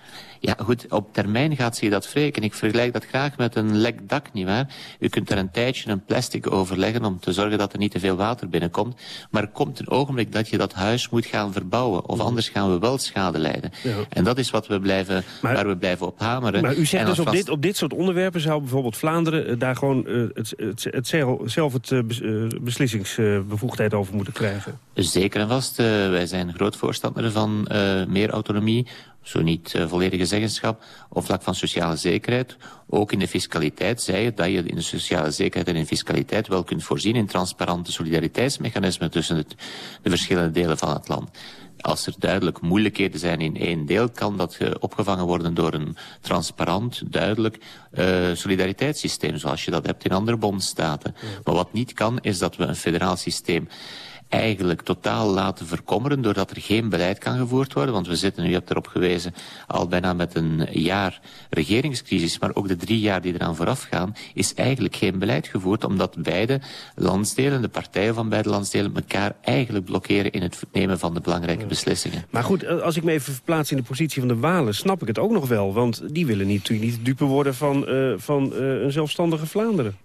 Speaker 23: Ja goed, op termijn gaat zich dat wreken. Ik vergelijk dat graag met een lek dak, nietwaar? U kunt er een tijdje een plastic over leggen om te zorgen dat er niet te veel water binnenkomt. Maar er komt een ogenblik dat je dat huis moet gaan verbouwen. Of anders gaan we wel schade lijden. Ja. En dat is wat we blijven, maar, waar we blijven op hameren.
Speaker 16: Maar u zegt dus op dit, op dit soort onderwerpen zou bijvoorbeeld Vlaanderen uh, daar gewoon uh, het, het, het, zelf het uh, beslissingsbevoegdheid moeten krijgen?
Speaker 23: Zeker en vast. wij zijn groot voorstander van meer autonomie zo niet uh, volledige zeggenschap, op vlak van sociale zekerheid. Ook in de fiscaliteit zei je dat je in de sociale zekerheid en in fiscaliteit wel kunt voorzien in transparante solidariteitsmechanismen tussen de verschillende delen van het land. Als er duidelijk moeilijkheden zijn in één deel, kan dat uh, opgevangen worden door een transparant, duidelijk uh, solidariteitssysteem, zoals je dat hebt in andere bondstaten. Maar wat niet kan, is dat we een federaal systeem eigenlijk totaal laten verkommeren doordat er geen beleid kan gevoerd worden. Want we zitten, u hebt erop gewezen, al bijna met een jaar regeringscrisis, maar ook de drie jaar die eraan vooraf gaan, is eigenlijk geen beleid gevoerd, omdat beide landsdelen, de partijen van beide landsdelen, elkaar eigenlijk blokkeren in het nemen van de belangrijke beslissingen.
Speaker 16: Maar goed, eh, als ik me even verplaats in de positie van de Walen, snap ik het ook nog wel. Want die willen niet, natuurlijk niet dupe worden van, uh, van uh, een zelfstandige Vlaanderen.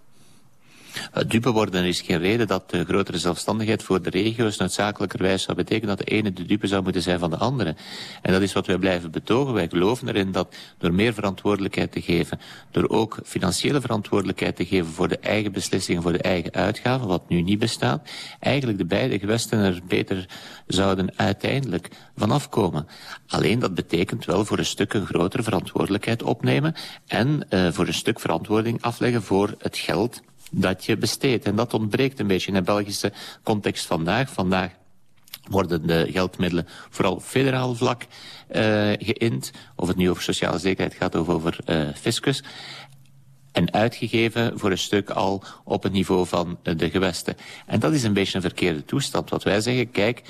Speaker 23: Dupe worden is geen reden dat de grotere zelfstandigheid voor de regio's noodzakelijkerwijs zou betekenen dat de ene de dupe zou moeten zijn van de andere. En dat is wat wij blijven betogen. Wij geloven erin dat door meer verantwoordelijkheid te geven, door ook financiële verantwoordelijkheid te geven voor de eigen beslissingen, voor de eigen uitgaven, wat nu niet bestaat, eigenlijk de beide gewesten er beter zouden uiteindelijk vanaf komen. Alleen dat betekent wel voor een stuk een grotere verantwoordelijkheid opnemen en uh, voor een stuk verantwoording afleggen voor het geld dat je besteedt. En dat ontbreekt een beetje in de Belgische context vandaag. Vandaag worden de geldmiddelen vooral op federaal vlak uh, geïnd. Of het nu over sociale zekerheid gaat of over uh, fiscus. En uitgegeven voor een stuk al op het niveau van de gewesten. En dat is een beetje een verkeerde toestand. Wat wij zeggen, kijk,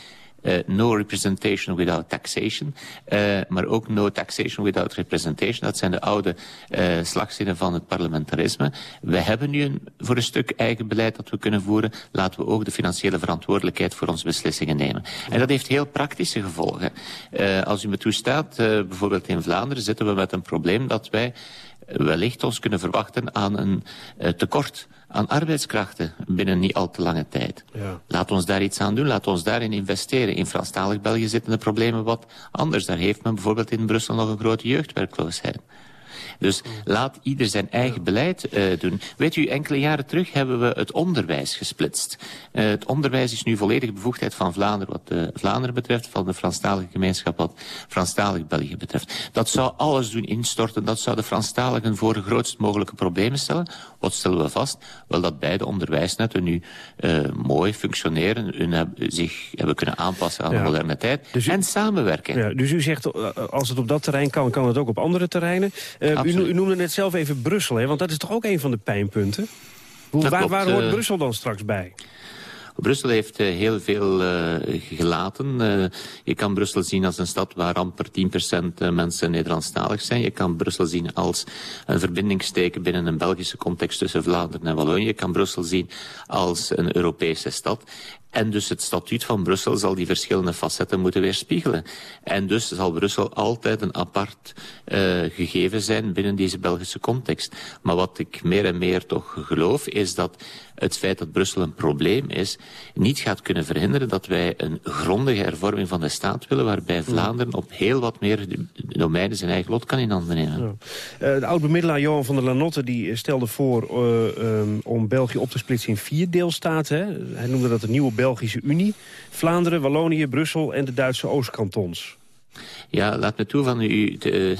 Speaker 23: uh, no representation without taxation, uh, maar ook no taxation without representation. Dat zijn de oude uh, slagzinnen van het parlementarisme. We hebben nu een, voor een stuk eigen beleid dat we kunnen voeren. Laten we ook de financiële verantwoordelijkheid voor onze beslissingen nemen. En dat heeft heel praktische gevolgen. als u me toestaat, bijvoorbeeld in Vlaanderen zitten we met een probleem dat wij wellicht ons kunnen verwachten aan een tekort aan arbeidskrachten binnen niet al te lange tijd. Ja. Laat ons daar iets aan doen, laat ons daarin investeren. In Franstalig België zitten de problemen wat anders. Daar heeft men bijvoorbeeld in Brussel nog een grote jeugdwerkloosheid. Dus laat ieder zijn eigen beleid uh, doen. Weet u, enkele jaren terug hebben we het onderwijs gesplitst. Uh, het onderwijs is nu volledig bevoegdheid van Vlaanderen wat uh, Vlaanderen betreft, van de Franstalige gemeenschap wat Franstalig België betreft. Dat zou alles doen instorten, dat zou de Franstaligen voor de grootst mogelijke problemen stellen. Wat stellen we vast? Wel dat beide onderwijsnetten nu mooi functioneren, hun heb, zich hebben kunnen aanpassen aan ja. de moderne tijd dus u, en samenwerken.
Speaker 16: Ja, dus u zegt, als het op dat terrein kan, kan het ook op andere terreinen. U, u, noemde net zelf even Brussel, hè? want dat is toch ook een van de pijnpunten? Hoe, waar, waar hoort Brussel dan straks bij?
Speaker 23: Brussel heeft uh, heel veel uh, gelaten. Uh, je kan Brussel zien als een stad waar amper 10% mensen Nederlandstalig zijn. Je kan Brussel zien als een verbindingsteken binnen een Belgische context tussen Vlaanderen en Wallonië. Je kan Brussel zien als een Europese stad. En dus het statuut van Brussel zal die verschillende facetten moeten weerspiegelen. En dus zal Brussel altijd een apart uh, gegeven zijn binnen deze Belgische context. Maar wat ik meer en meer toch geloof, is dat het feit dat Brussel een probleem is, niet gaat kunnen verhinderen dat wij een grondige hervorming van de staat willen, waarbij Vlaanderen op heel wat meer domeinen zijn eigen lot kan in handen nemen.
Speaker 16: Ja. Uh, de oud-bemiddelaar Johan van der Lanotte die stelde voor uh, um, om België op te splitsen in vier deelstaten. Hè? Hij noemde dat de nieuwe Belgische Unie. Vlaanderen, Wallonië, Brussel en de Duitse Oostkantons.
Speaker 23: Ja, laat me toe van u te,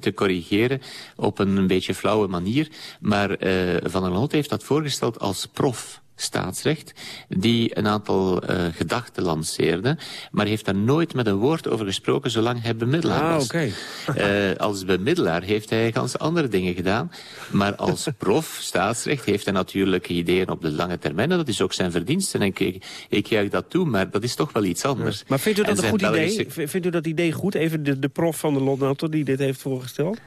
Speaker 23: te, corrigeren op een beetje flauwe manier. Maar uh, Van der Lot heeft dat voorgesteld als prof staatsrecht, die een aantal uh, gedachten lanceerde, maar heeft daar nooit met een woord over gesproken zolang hij bemiddelaar
Speaker 16: ah,
Speaker 23: was.
Speaker 16: Okay.
Speaker 23: uh, als bemiddelaar heeft hij gans andere dingen gedaan, maar als (laughs) prof staatsrecht heeft hij natuurlijk ideeën op de lange termijn en dat is ook zijn verdienste en ik, ik juich dat toe, maar dat is toch wel iets anders. Ja.
Speaker 16: Maar vindt u dat een goed Belgische... idee? Vindt u dat idee goed? Even de, de prof van de Lotnato die dit heeft voorgesteld?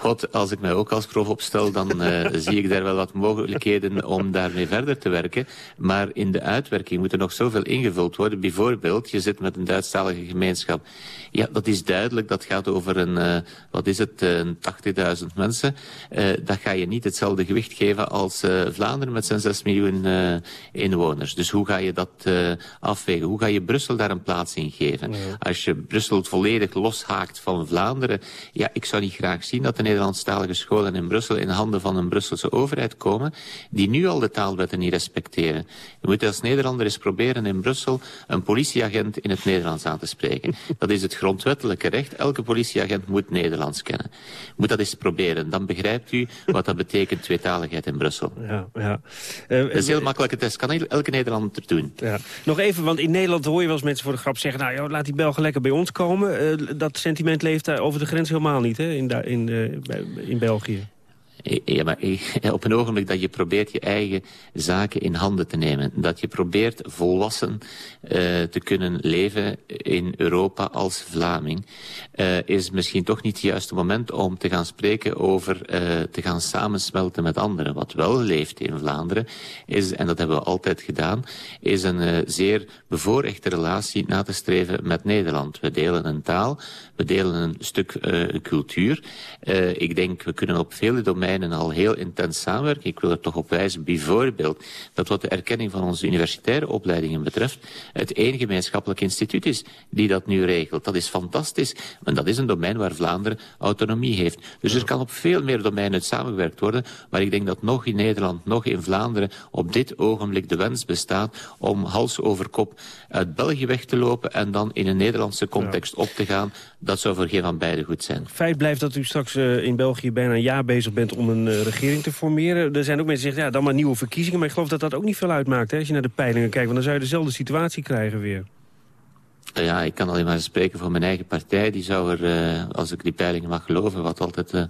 Speaker 23: God, als ik mij ook als prof opstel, dan uh, (laughs) zie ik daar wel wat mogelijkheden om daarmee verder te werken. Maar in de uitwerking moet er nog zoveel ingevuld worden. Bijvoorbeeld, je zit met een Duitsstalige gemeenschap. Ja, dat is duidelijk. Dat gaat over een, uh, wat is het, uh, 80.000 mensen. Dat ga je niet hetzelfde gewicht geven als Vlaanderen met zijn 6 miljoen inwoners. Dus hoe ga je dat afwegen? Hoe ga je Brussel daar een plaats in geven? Als je Brussel volledig loshaakt van Vlaanderen, ja, ik zou niet graag zien dat de Nederlandstalige scholen in Brussel in handen van een Brusselse overheid komen, die nu al de taalwetten niet respecteren. Je moet als Nederlander eens proberen in Brussel een politieagent in het Nederlands aan te spreken. Dat is het grondwettelijke recht. Elke politieagent moet Nederlands kennen. Moet dat eens proberen. Dan begrijpt u wat dat betekent tweetaligheid in Brussel.
Speaker 16: Ja, ja.
Speaker 23: Uh, dat is een heel makkelijke test. Kan elke Nederlander doen.
Speaker 16: Ja. Nog even, want in Nederland hoor je wel eens mensen voor de grap zeggen... nou, joh, laat die Belgen lekker bij ons komen. Uh, dat sentiment leeft daar over de grens helemaal niet, hè, in, in, uh, in België.
Speaker 23: Ja, maar (laughs) op een ogenblik dat je probeert je eigen zaken in handen te nemen. Dat je probeert volwassen te kunnen leven in Europa als Vlaming. Is misschien toch niet het juiste moment om te gaan spreken over te gaan samensmelten met anderen. Wat wel leeft in Vlaanderen is, en dat hebben we altijd gedaan, is een zeer bevoorrechte relatie na te streven met Nederland. We delen een taal, we delen een stuk cultuur. ik denk, we kunnen op vele domeinen al heel intens samenwerken. Ik wil er toch op wijzen, bijvoorbeeld, dat wat de erkenning van onze universitaire opleidingen betreft, het één gemeenschappelijk instituut is die dat nu regelt. Dat is fantastisch, maar dat is een domein waar Vlaanderen autonomie heeft. Dus er kan op veel meer domeinen samengewerkt worden, maar ik denk dat nog in Nederland, nog in Vlaanderen, op dit ogenblik de wens bestaat om hals over kop uit België weg te lopen en dan in een Nederlandse context op te gaan. Dat zou voor geen van beiden goed zijn.
Speaker 16: Feit blijft dat u straks uh, in België bijna een jaar bezig bent om een uh, regering te formeren. Er zijn ook mensen die zeggen, ja, dan maar nieuwe verkiezingen. Maar ik geloof dat dat ook niet veel uitmaakt hè, als je naar de peilingen kijkt. Want dan zou je dezelfde situatie krijgen weer.
Speaker 23: Ja, ik kan alleen maar spreken voor mijn eigen partij. Die zou er, uh, als ik die peilingen mag geloven, wat altijd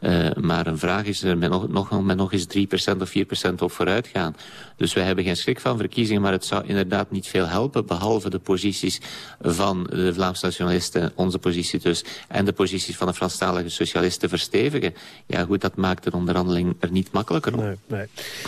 Speaker 23: uh, uh, maar een vraag is, er met nog, nog, met nog eens 3% of 4% op vooruit gaan. Dus wij hebben geen schrik van verkiezingen, maar het zou inderdaad niet veel helpen, behalve de posities van de Vlaamse nationalisten, onze positie dus, en de posities van de Franstalige socialisten verstevigen. Ja goed, dat maakt de onderhandeling er niet makkelijker op. Nee, nee.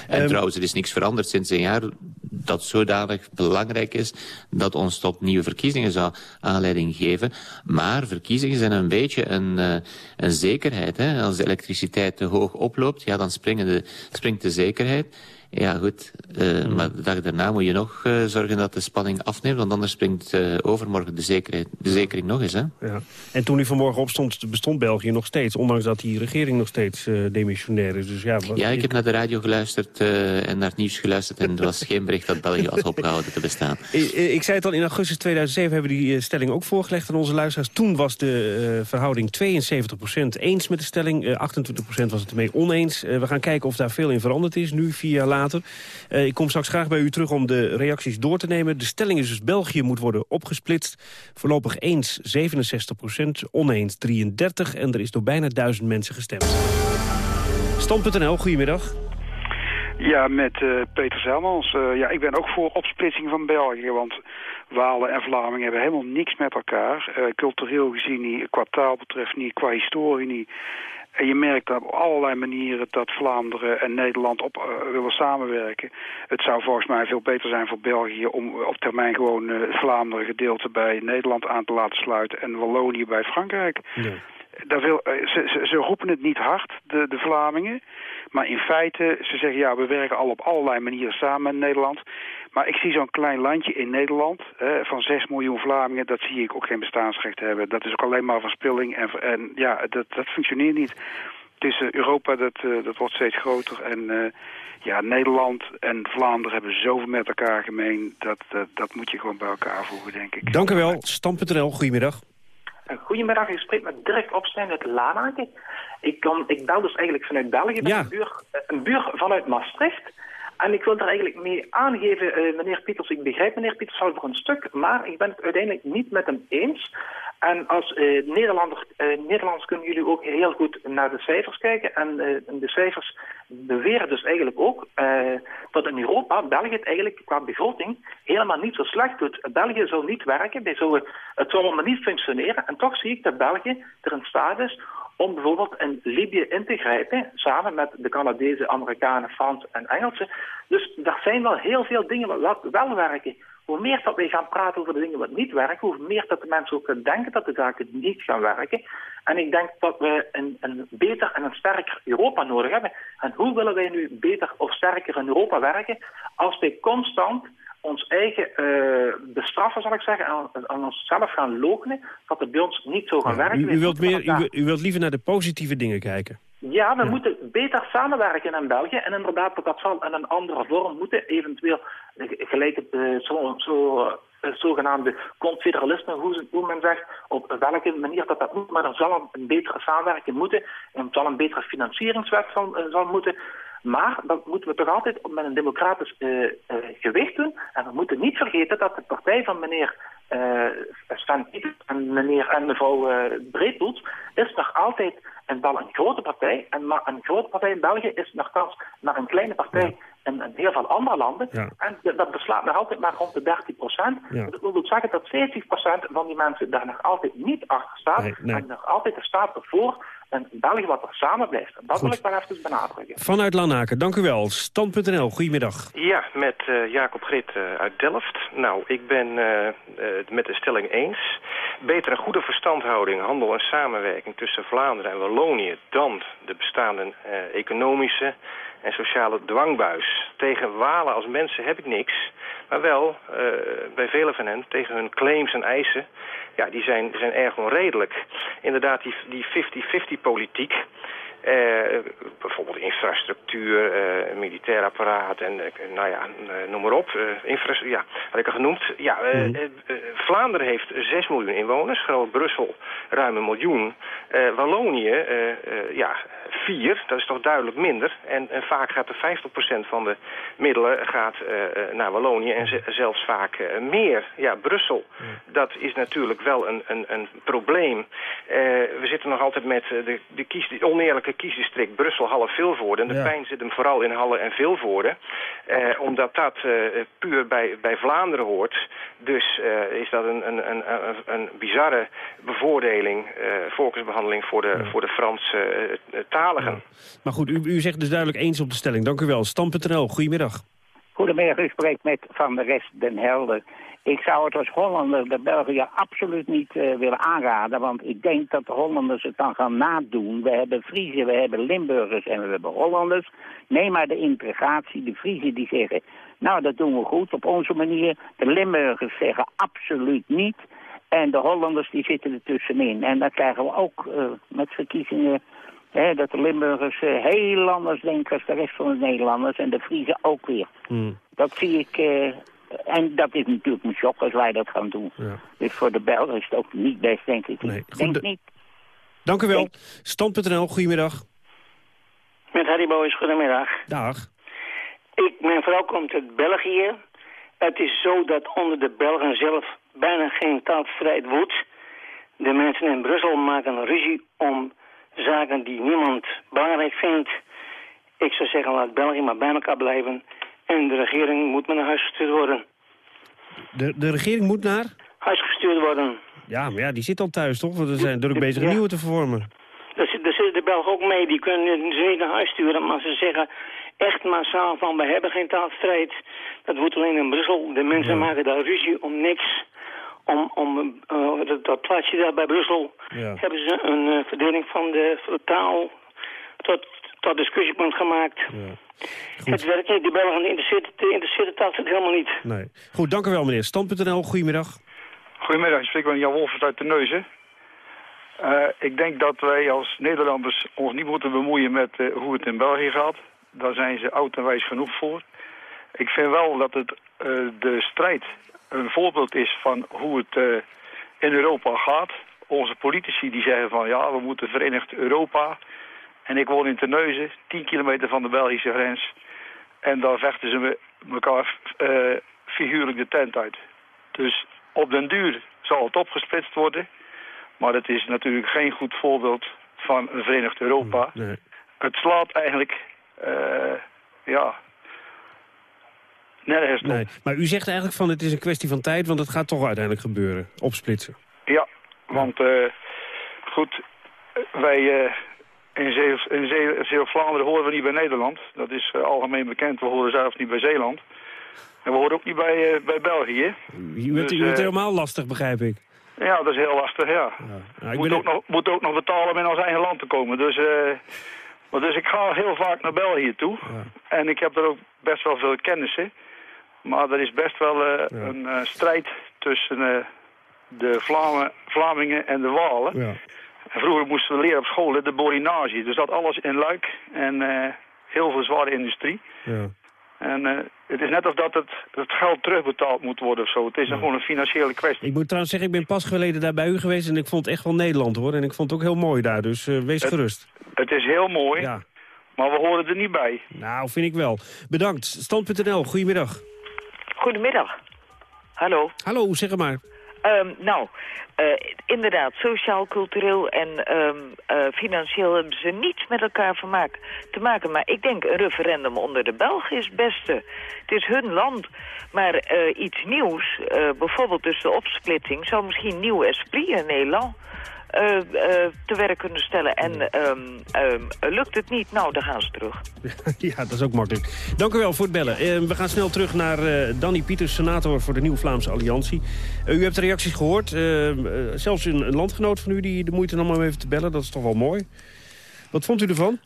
Speaker 23: En um, trouwens, er is niks veranderd sinds een jaar dat zodanig belangrijk is dat ons tot nieuwe verkiezingen zou aanleiding geven. Maar verkiezingen zijn een beetje een, uh, een zekerheid. Hè? Als elektriciteit te hoog oploopt, ja, dan springen de, springt de zekerheid. Ja, goed. Uh, mm. Maar de dag daarna moet je nog uh, zorgen dat de spanning afneemt. Want anders springt uh, overmorgen de, zekerheid, de zekering nog eens. Hè?
Speaker 16: Ja. En toen u vanmorgen opstond, bestond België nog steeds. Ondanks dat die regering nog steeds demissionair is. Dus ja,
Speaker 23: wat... ja, ik heb naar de radio geluisterd en naar het nieuws geluisterd. En er was (laughs) geen bericht dat België had opgehouden te bestaan.
Speaker 16: Ik, (laughs) ik zei het al, in augustus 2007 hebben we die stelling ook voorgelegd aan onze luisteraars. Toen was de verhouding 72% eens met de stelling. 28% was het ermee oneens. we gaan kijken of daar veel in veranderd is. Nu, vier jaar later uh, ik kom straks graag bij u terug om de reacties door te nemen. De stelling is dus België moet worden opgesplitst. Voorlopig eens 67 procent, oneens 33% en er is door bijna duizend mensen gestemd. Stand.nl, goedemiddag.
Speaker 24: Ja, met uh, Peter Zelmans. Uh, ja, ik ben ook voor opsplitsing van België, want Walen en Vlamingen hebben helemaal niks met elkaar. Uh, cultureel gezien niet, qua taal betreft niet, qua historie niet. En je merkt op allerlei manieren dat Vlaanderen en Nederland op willen samenwerken. Het zou volgens mij veel beter zijn voor België om op termijn gewoon uh, Vlaanderen gedeelte bij Nederland aan te laten sluiten en Wallonië bij Frankrijk. Ja. Wil, uh, ze, ze, ze, roepen het niet hard, de, de Vlamingen. Maar in feite, ze zeggen ja, we werken al op allerlei manieren samen met Nederland. Maar ik zie zo'n klein landje in Nederland hè, van 6 miljoen Vlamingen, dat zie ik ook geen bestaansrecht hebben. Dat is ook alleen maar verspilling en, en ja, dat, dat functioneert niet. Is uh, Europa, dat, uh, dat wordt steeds groter en ja, Nederland en Vlaanderen hebben zoveel met elkaar gemeen. Dat, dat moet je gewoon bij elkaar voegen, denk ik.
Speaker 16: Dank u wel. Stam.nl, goedemiddag.
Speaker 25: Goedemiddag, ik spreek met Dirk Opstein uit Lanaken. Ik, kom, ik bel dus eigenlijk vanuit België, ja. een, buur, een buur vanuit Maastricht. En ik wil daar eigenlijk mee aangeven, uh, meneer Pieters, ik begrijp meneer Pieters al voor een stuk, maar ik ben het uiteindelijk niet met hem eens. En als uh, Nederlands kunnen jullie ook heel goed naar de cijfers kijken. En de cijfers beweren dus eigenlijk ook dat in Europa België het eigenlijk qua begroting helemaal niet zo slecht doet. België zou niet werken, het zou allemaal niet functioneren. En toch zie ik dat België er in staat is om bijvoorbeeld in Libië in te grijpen, samen met de Canadezen, Amerikanen, Fransen en Engelsen. Dus er zijn wel heel veel dingen wat wel werken. Hoe meer dat wij gaan praten over de dingen wat niet werken, hoe meer dat de mensen ook denken dat de zaken niet gaan werken. En ik denk dat we een, een beter en een sterker Europa nodig hebben. En hoe willen wij nu beter of sterker in Europa werken als wij constant ons eigen uh, bestraffen, zal ik zeggen, en aan onszelf gaan logenen, dat het bij ons niet zo gaan werken.
Speaker 16: U, wilt meer, u, u, wilt liever naar de positieve dingen kijken?
Speaker 25: Ja, we moeten beter samenwerken in België. En inderdaad, dat zal in een andere vorm moeten. Eventueel gelijk het uh, zo, zo uh, zogenaamde confederalisme, hoe, hoe, men zegt, op welke manier dat dat moet. Maar er zal een, betere samenwerking moeten. En er zal een betere financieringswet zal, zal moeten. Maar dat moeten we toch altijd met een democratisch uh, uh, gewicht doen. En we moeten niet vergeten dat de partij van meneer uh, Sven en meneer en mevrouw uh, is nog altijd en wel een grote partij. En maar een grote partij in België is nogthans maar een kleine partij in, in heel veel andere landen. En dat beslaat nog altijd maar rond de 13 procent. Dat wil dus zeggen dat 40 procent van die mensen daar nog altijd niet achter staat. En nog altijd er staat ervoor en België wat er samen blijft. Dat wil ik wel even benadrukken.
Speaker 16: Vanuit Lanaken, dank u wel. Stand.nl, goedemiddag.
Speaker 26: Ja, met uh, Jacob Grit uh, uit Delft. Nou, ik ben uh, met de stelling eens. Beter een goede verstandhouding, handel en samenwerking tussen Vlaanderen en Wallonië... dan de bestaande economische en sociale dwangbuis. Tegen Walen als mensen heb ik niks. Maar wel, uh, bij velen van hen, tegen hun claims en eisen... ja, die zijn, die zijn erg onredelijk. Inderdaad, die 50-50 politiek... Uh, bijvoorbeeld infrastructuur, uh, militair apparaat en uh, nou ja, noem maar op. ja, had ik al genoemd. Ja, mm. Vlaanderen heeft 6 miljoen inwoners, Groot-Brussel ruim een miljoen. Wallonië, ja, 4, dat is toch duidelijk minder. En, en vaak gaat er 50% van de middelen gaat, naar Wallonië en zelfs vaak meer. Ja, Brussel, dat is natuurlijk wel een, een, een probleem. we zitten nog altijd met de, de, kies, de oneerlijke kiesdistrict Brussel, Halle, Vilvoorde. En de pijn zit hem vooral in Halle en Vilvoorde. Eh, omdat dat eh, puur bij, bij Vlaanderen hoort. Dus eh, is dat een, een, een, een, bizarre bevoordeling, eh, volksbehandeling voor de, voor de Franse eh, taligen.
Speaker 16: Maar goed, u, u zegt dus duidelijk eens op de stelling. Dank u wel. Stam.nl, goedemiddag.
Speaker 27: Goedemiddag, u spreekt met Van de Rest Den Helder. Ik zou het als Hollander de België absoluut niet uh, willen aanraden. Want ik denk dat de Hollanders het dan gaan nadoen. We hebben Friesen, we hebben Limburgers en we hebben Hollanders. Neem maar de integratie. De Friesen die zeggen, nou dat doen we goed op onze manier. De Limburgers zeggen absoluut niet. En de Hollanders die zitten er tussenin. En dan krijgen we ook uh, met verkiezingen... Hè, dat de Limburgers uh, heel anders denken als de rest van de Nederlanders. En de Friesen ook weer.
Speaker 16: Mm.
Speaker 27: Dat zie ik en dat is natuurlijk een shock als wij dat gaan doen. Ja. Dus voor de Belgen is het ook niet best, denk ik.
Speaker 16: Nee,
Speaker 27: denk niet.
Speaker 16: Dank u wel. Stand.nl, goedemiddag.
Speaker 22: Met Harry Boys, goedemiddag.
Speaker 16: Dag.
Speaker 22: Ik, mijn vrouw komt uit België. Het is zo dat onder de Belgen zelf bijna geen taalstrijd woedt. De mensen in Brussel maken ruzie om zaken die niemand belangrijk vindt. Ik zou zeggen, laat België maar bij elkaar blijven. En de regering moet maar naar huis gestuurd worden.
Speaker 16: De, de regering moet naar?
Speaker 22: Huis gestuurd worden.
Speaker 16: Ja, maar ja, die zit al thuis, toch? Want er zijn druk bezig een nieuwe te vormen.
Speaker 22: Daar zitten de Belgen ook mee. Die kunnen ze niet naar huis sturen. Maar ze zeggen echt massaal van... we hebben geen taalstrijd. Dat wordt alleen in Brussel. De mensen maken daar ruzie om niks. Om, om uh, dat, dat plaatsje daar bij Brussel...
Speaker 16: Ja.
Speaker 22: hebben ze een uh, verdeling van de, van de taal... tot, tot discussiepunt gemaakt.
Speaker 16: Ja.
Speaker 22: Het werkt niet. De Belgen interesseert, interesseert het dat helemaal niet.
Speaker 16: Nee. Goed, dank u wel meneer. Stand.nl, goedemiddag.
Speaker 28: Goedemiddag, ik spreek met Jan Wolfers uit de Neuzen. Uh, ik denk dat wij als Nederlanders ons niet moeten bemoeien met uh, hoe het in België gaat. Daar zijn ze oud en wijs genoeg voor. Ik vind wel dat het, uh, de strijd een voorbeeld is van hoe het in Europa gaat. Onze politici die zeggen van ja, we moeten verenigd Europa. En ik woon in Terneuzen, 10 kilometer van de Belgische grens. En daar vechten ze me, elkaar uh, figuurlijk de tent uit. Dus op den duur zal het opgesplitst worden. Maar het is natuurlijk geen goed voorbeeld van een verenigd Europa.
Speaker 16: Nee.
Speaker 28: Het slaat eigenlijk, ja, nergens
Speaker 16: nee. Maar u zegt eigenlijk van het is een kwestie van tijd, want het gaat toch uiteindelijk gebeuren. Opsplitsen.
Speaker 28: Ja, want uh, goed, wij... In Zeeuw-Vlaanderen horen we niet bij Nederland. Dat is uh, algemeen bekend. We horen zelfs niet bij Zeeland. En we horen ook niet bij, uh, bij België.
Speaker 16: Je bent, dus, uh, helemaal lastig, begrijp ik.
Speaker 28: Ja, dat is heel lastig, ja. ja. Nou, moet, ook nog, moet ook nog betalen om in ons eigen land te komen. Dus, dus ik ga heel vaak naar België toe.
Speaker 16: Ja.
Speaker 28: En ik heb er ook best wel veel kennissen. Maar er is best wel ja. een strijd tussen de Vlamen, Vlamingen en de Walen.
Speaker 16: Ja.
Speaker 28: Vroeger moesten we leren op school de borinage. Dus dat alles in luik en uh, heel veel zware industrie.
Speaker 16: Ja.
Speaker 28: En uh, het is net of dat het, het geld terugbetaald moet worden of zo. Het is ja. gewoon een financiële kwestie.
Speaker 16: Ik moet trouwens zeggen, ik ben pas geleden daar bij u geweest... en ik vond het echt wel Nederland, hoor. En ik vond het ook heel mooi daar, dus uh, wees
Speaker 28: het,
Speaker 16: gerust.
Speaker 28: Het is heel mooi,
Speaker 16: ja.
Speaker 28: maar we horen er niet bij.
Speaker 16: Nou, vind ik wel. Bedankt. Stand.nl, goedemiddag.
Speaker 29: Goedemiddag. Hallo.
Speaker 16: Hallo, zeg maar.
Speaker 30: Ehm, nou, uh, inderdaad, sociaal, cultureel en um, uh, financieel hebben ze niets met elkaar vermaak, te maken. Maar ik denk een referendum onder de Belgen is het beste. Het is hun land. Maar uh, iets nieuws, bijvoorbeeld dus de opsplitsing, zou misschien nieuw esprit in Nederland te werk kunnen stellen. En um, lukt het niet, nou, dan gaan ze terug. (laughs)
Speaker 16: ja, dat is ook makkelijk. Dank u wel voor het bellen. we gaan snel terug naar Danny Pieters, senator voor de Nieuw Vlaamse Alliantie. u hebt de reacties gehoord. zelfs een, een, landgenoot van u die de moeite nam om even te bellen. Dat is toch wel mooi. Wat vond u ervan?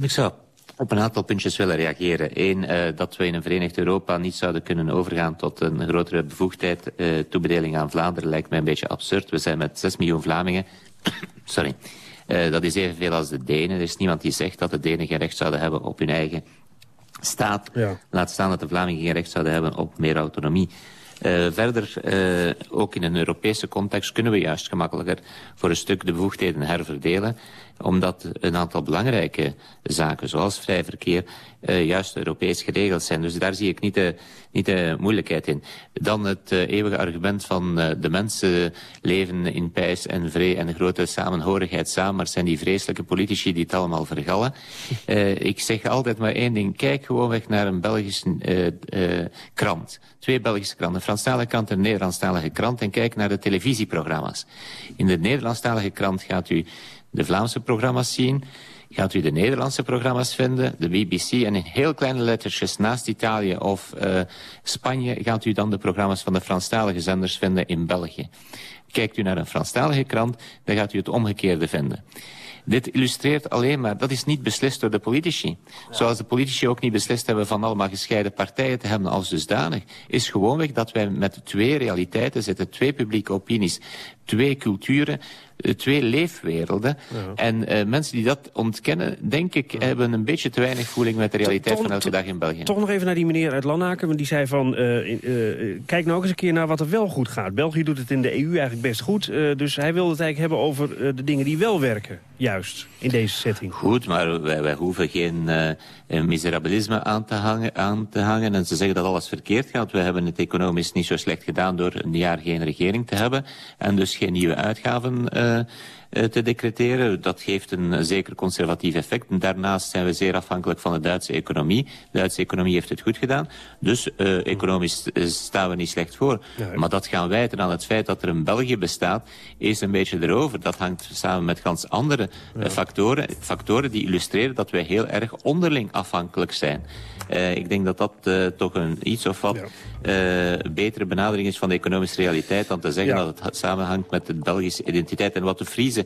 Speaker 23: Ik zou op een aantal puntjes willen reageren. Eén, uh, dat we in een verenigd Europa niet zouden kunnen overgaan tot een grotere bevoegdheid. Uh, toebedeling aan Vlaanderen lijkt mij een beetje absurd. We zijn met 6 miljoen Vlamingen. (coughs) Sorry. Uh, dat is evenveel als de Denen. Er is niemand die zegt dat de Denen geen recht zouden hebben op hun eigen staat. Ja. Laat staan dat de Vlamingen geen recht zouden hebben op meer autonomie. Uh, verder, uh, ook in een Europese context kunnen we juist gemakkelijker voor een stuk de bevoegdheden herverdelen omdat een aantal belangrijke zaken, zoals vrij verkeer, uh, juist Europees geregeld zijn. Dus daar zie ik niet de, niet de moeilijkheid in. Dan het uh, eeuwige argument van uh, de mensen leven in pijs en vrede en grote samenhorigheid samen, maar zijn die vreselijke politici die het allemaal vergallen. (laughs) ik zeg altijd maar één ding, kijk gewoon weg naar een Belgische krant. Twee Belgische kranten, een Franstalige krant en een Nederlandstalige krant en kijk naar de televisieprogramma's. In de Nederlandstalige krant gaat u de Vlaamse programma's zien. Gaat u de Nederlandse programma's vinden, de BBC en in heel kleine lettertjes naast Italië of uh, Spanje gaat u dan de programma's van de Franstalige zenders vinden in België. Kijkt u naar een Franstalige krant, dan gaat u het omgekeerde vinden. Dit illustreert alleen maar, dat is niet beslist door de politici. Zoals de politici ook niet beslist hebben van allemaal gescheiden partijen te hebben als dusdanig. Is gewoonweg dat wij met twee realiteiten zitten, twee publieke opinies, twee culturen, eh, twee leefwerelden. Ja. En uh, mensen die dat ontkennen, denk ik, ja. hebben een beetje te weinig voeling met de realiteit van elke dag in België.
Speaker 16: Toch nog even naar die meneer uit Lanaken, want die zei van, uh, uh, kijk nou eens een keer naar wat er wel goed gaat. België doet het in de EU eigenlijk best goed, dus hij wil het eigenlijk hebben over de dingen die wel werken, juist, in deze setting.
Speaker 23: Goed, maar wij, wij hoeven geen miserabilisme aan te, hangen, aan te hangen en ze zeggen dat alles verkeerd gaat. We hebben het economisch niet zo slecht gedaan door een jaar geen regering te hebben en dus geen nieuwe uitgaven uh, te decreteren. Dat geeft een zeker conservatief effect. Daarnaast zijn we zeer afhankelijk van de Duitse economie. De Duitse economie heeft het goed gedaan. Dus uh, economisch staan we niet slecht voor. Ja, maar dat gaan wijten aan het feit dat er een België bestaat, is een beetje erover. Dat hangt samen met gans andere ja. factoren. Factoren die illustreren dat wij heel erg onderling afhankelijk zijn. Uh, ik denk dat dat uh, toch een iets of wat ja. betere benadering is van de economische realiteit dan te zeggen dat het samenhangt met de Belgische identiteit en wat de Friese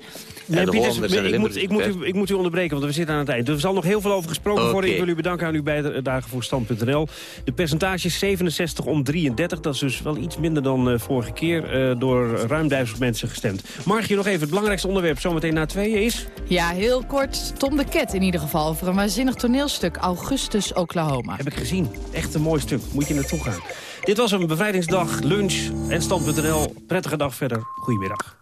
Speaker 16: nee, de Pieters, ik, moet, ik, moet u, ik moet u onderbreken, want we zitten aan het eind. Er zal nog heel veel over gesproken okay. worden. Ik wil u bedanken aan uw bijdrage voor stand.nl. De percentage is 67 om 33. Dat is dus wel iets minder dan vorige keer. door ruim duizend mensen gestemd. Margje, nog even het belangrijkste onderwerp zometeen na tweeën is...
Speaker 20: Ja, heel kort. Tom de Ket in ieder geval. Over een waanzinnig toneelstuk. Augustus, Oklahoma.
Speaker 16: Heb ik gezien. Echt een mooi stuk. Moet je naartoe gaan. Dit was een bevrijdingsdag, lunch en stand.nl. Prettige dag verder. Goedemiddag.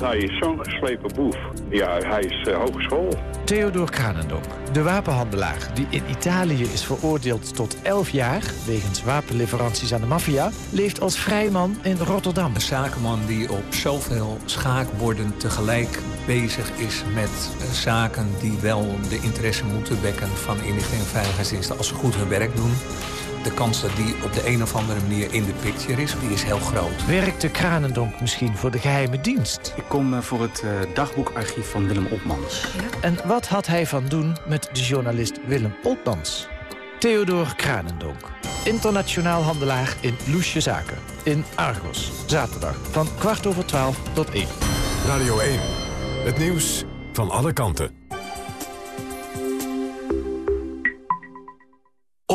Speaker 31: Hij is zo'n geslepen boef. Ja, hij is uh, hogeschool.
Speaker 29: Theodor Kranendonk, de wapenhandelaar die in Italië is veroordeeld tot 11 jaar... wegens wapenleveranties aan de maffia, leeft als vrijman in Rotterdam.
Speaker 32: Een zakenman die op zoveel schaakborden tegelijk bezig is met uh, zaken... die wel de interesse moeten wekken van inlichting en veiligheidsdiensten... als ze goed hun werk doen de kans dat die op de een of andere manier in de picture is, die is heel groot.
Speaker 29: Werkte Kranendonk misschien voor de geheime dienst?
Speaker 33: Ik kom uh, voor het uh, dagboekarchief van Willem Opmans.
Speaker 29: Ja. En wat had hij van doen met de journalist Willem Opmans? Theodor Kranendonk, internationaal handelaar in Loesje Zaken. In Argos, zaterdag van kwart over twaalf tot één.
Speaker 15: Radio 1, het nieuws van alle kanten.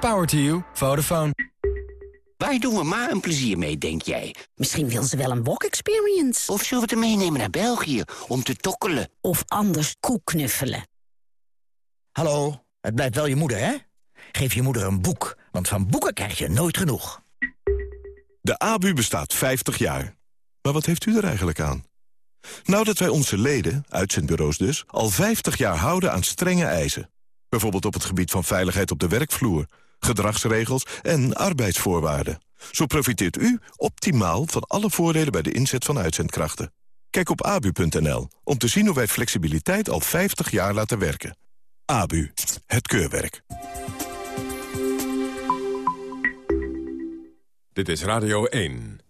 Speaker 27: Power to you. Vodafone.
Speaker 34: Waar doen we ma een plezier mee, denk jij?
Speaker 35: Misschien wil ze wel een wok-experience.
Speaker 34: Of zullen we het meenemen naar België om te tokkelen?
Speaker 35: Of anders koeknuffelen.
Speaker 36: Hallo, het blijft wel je moeder, hè? Geef je moeder een boek, want van boeken krijg je nooit genoeg.
Speaker 3: De ABU bestaat 50 jaar. Maar wat heeft u er eigenlijk aan? Nou dat wij onze leden, uitzendbureaus dus, al 50 jaar houden aan strenge eisen. Bijvoorbeeld op het gebied van veiligheid op de werkvloer, gedragsregels en arbeidsvoorwaarden. Zo profiteert u optimaal van alle voordelen bij de inzet van uitzendkrachten. Kijk op abu.nl om te zien hoe wij flexibiliteit al 50 jaar laten werken. ABU, het keurwerk.
Speaker 15: Dit is Radio 1.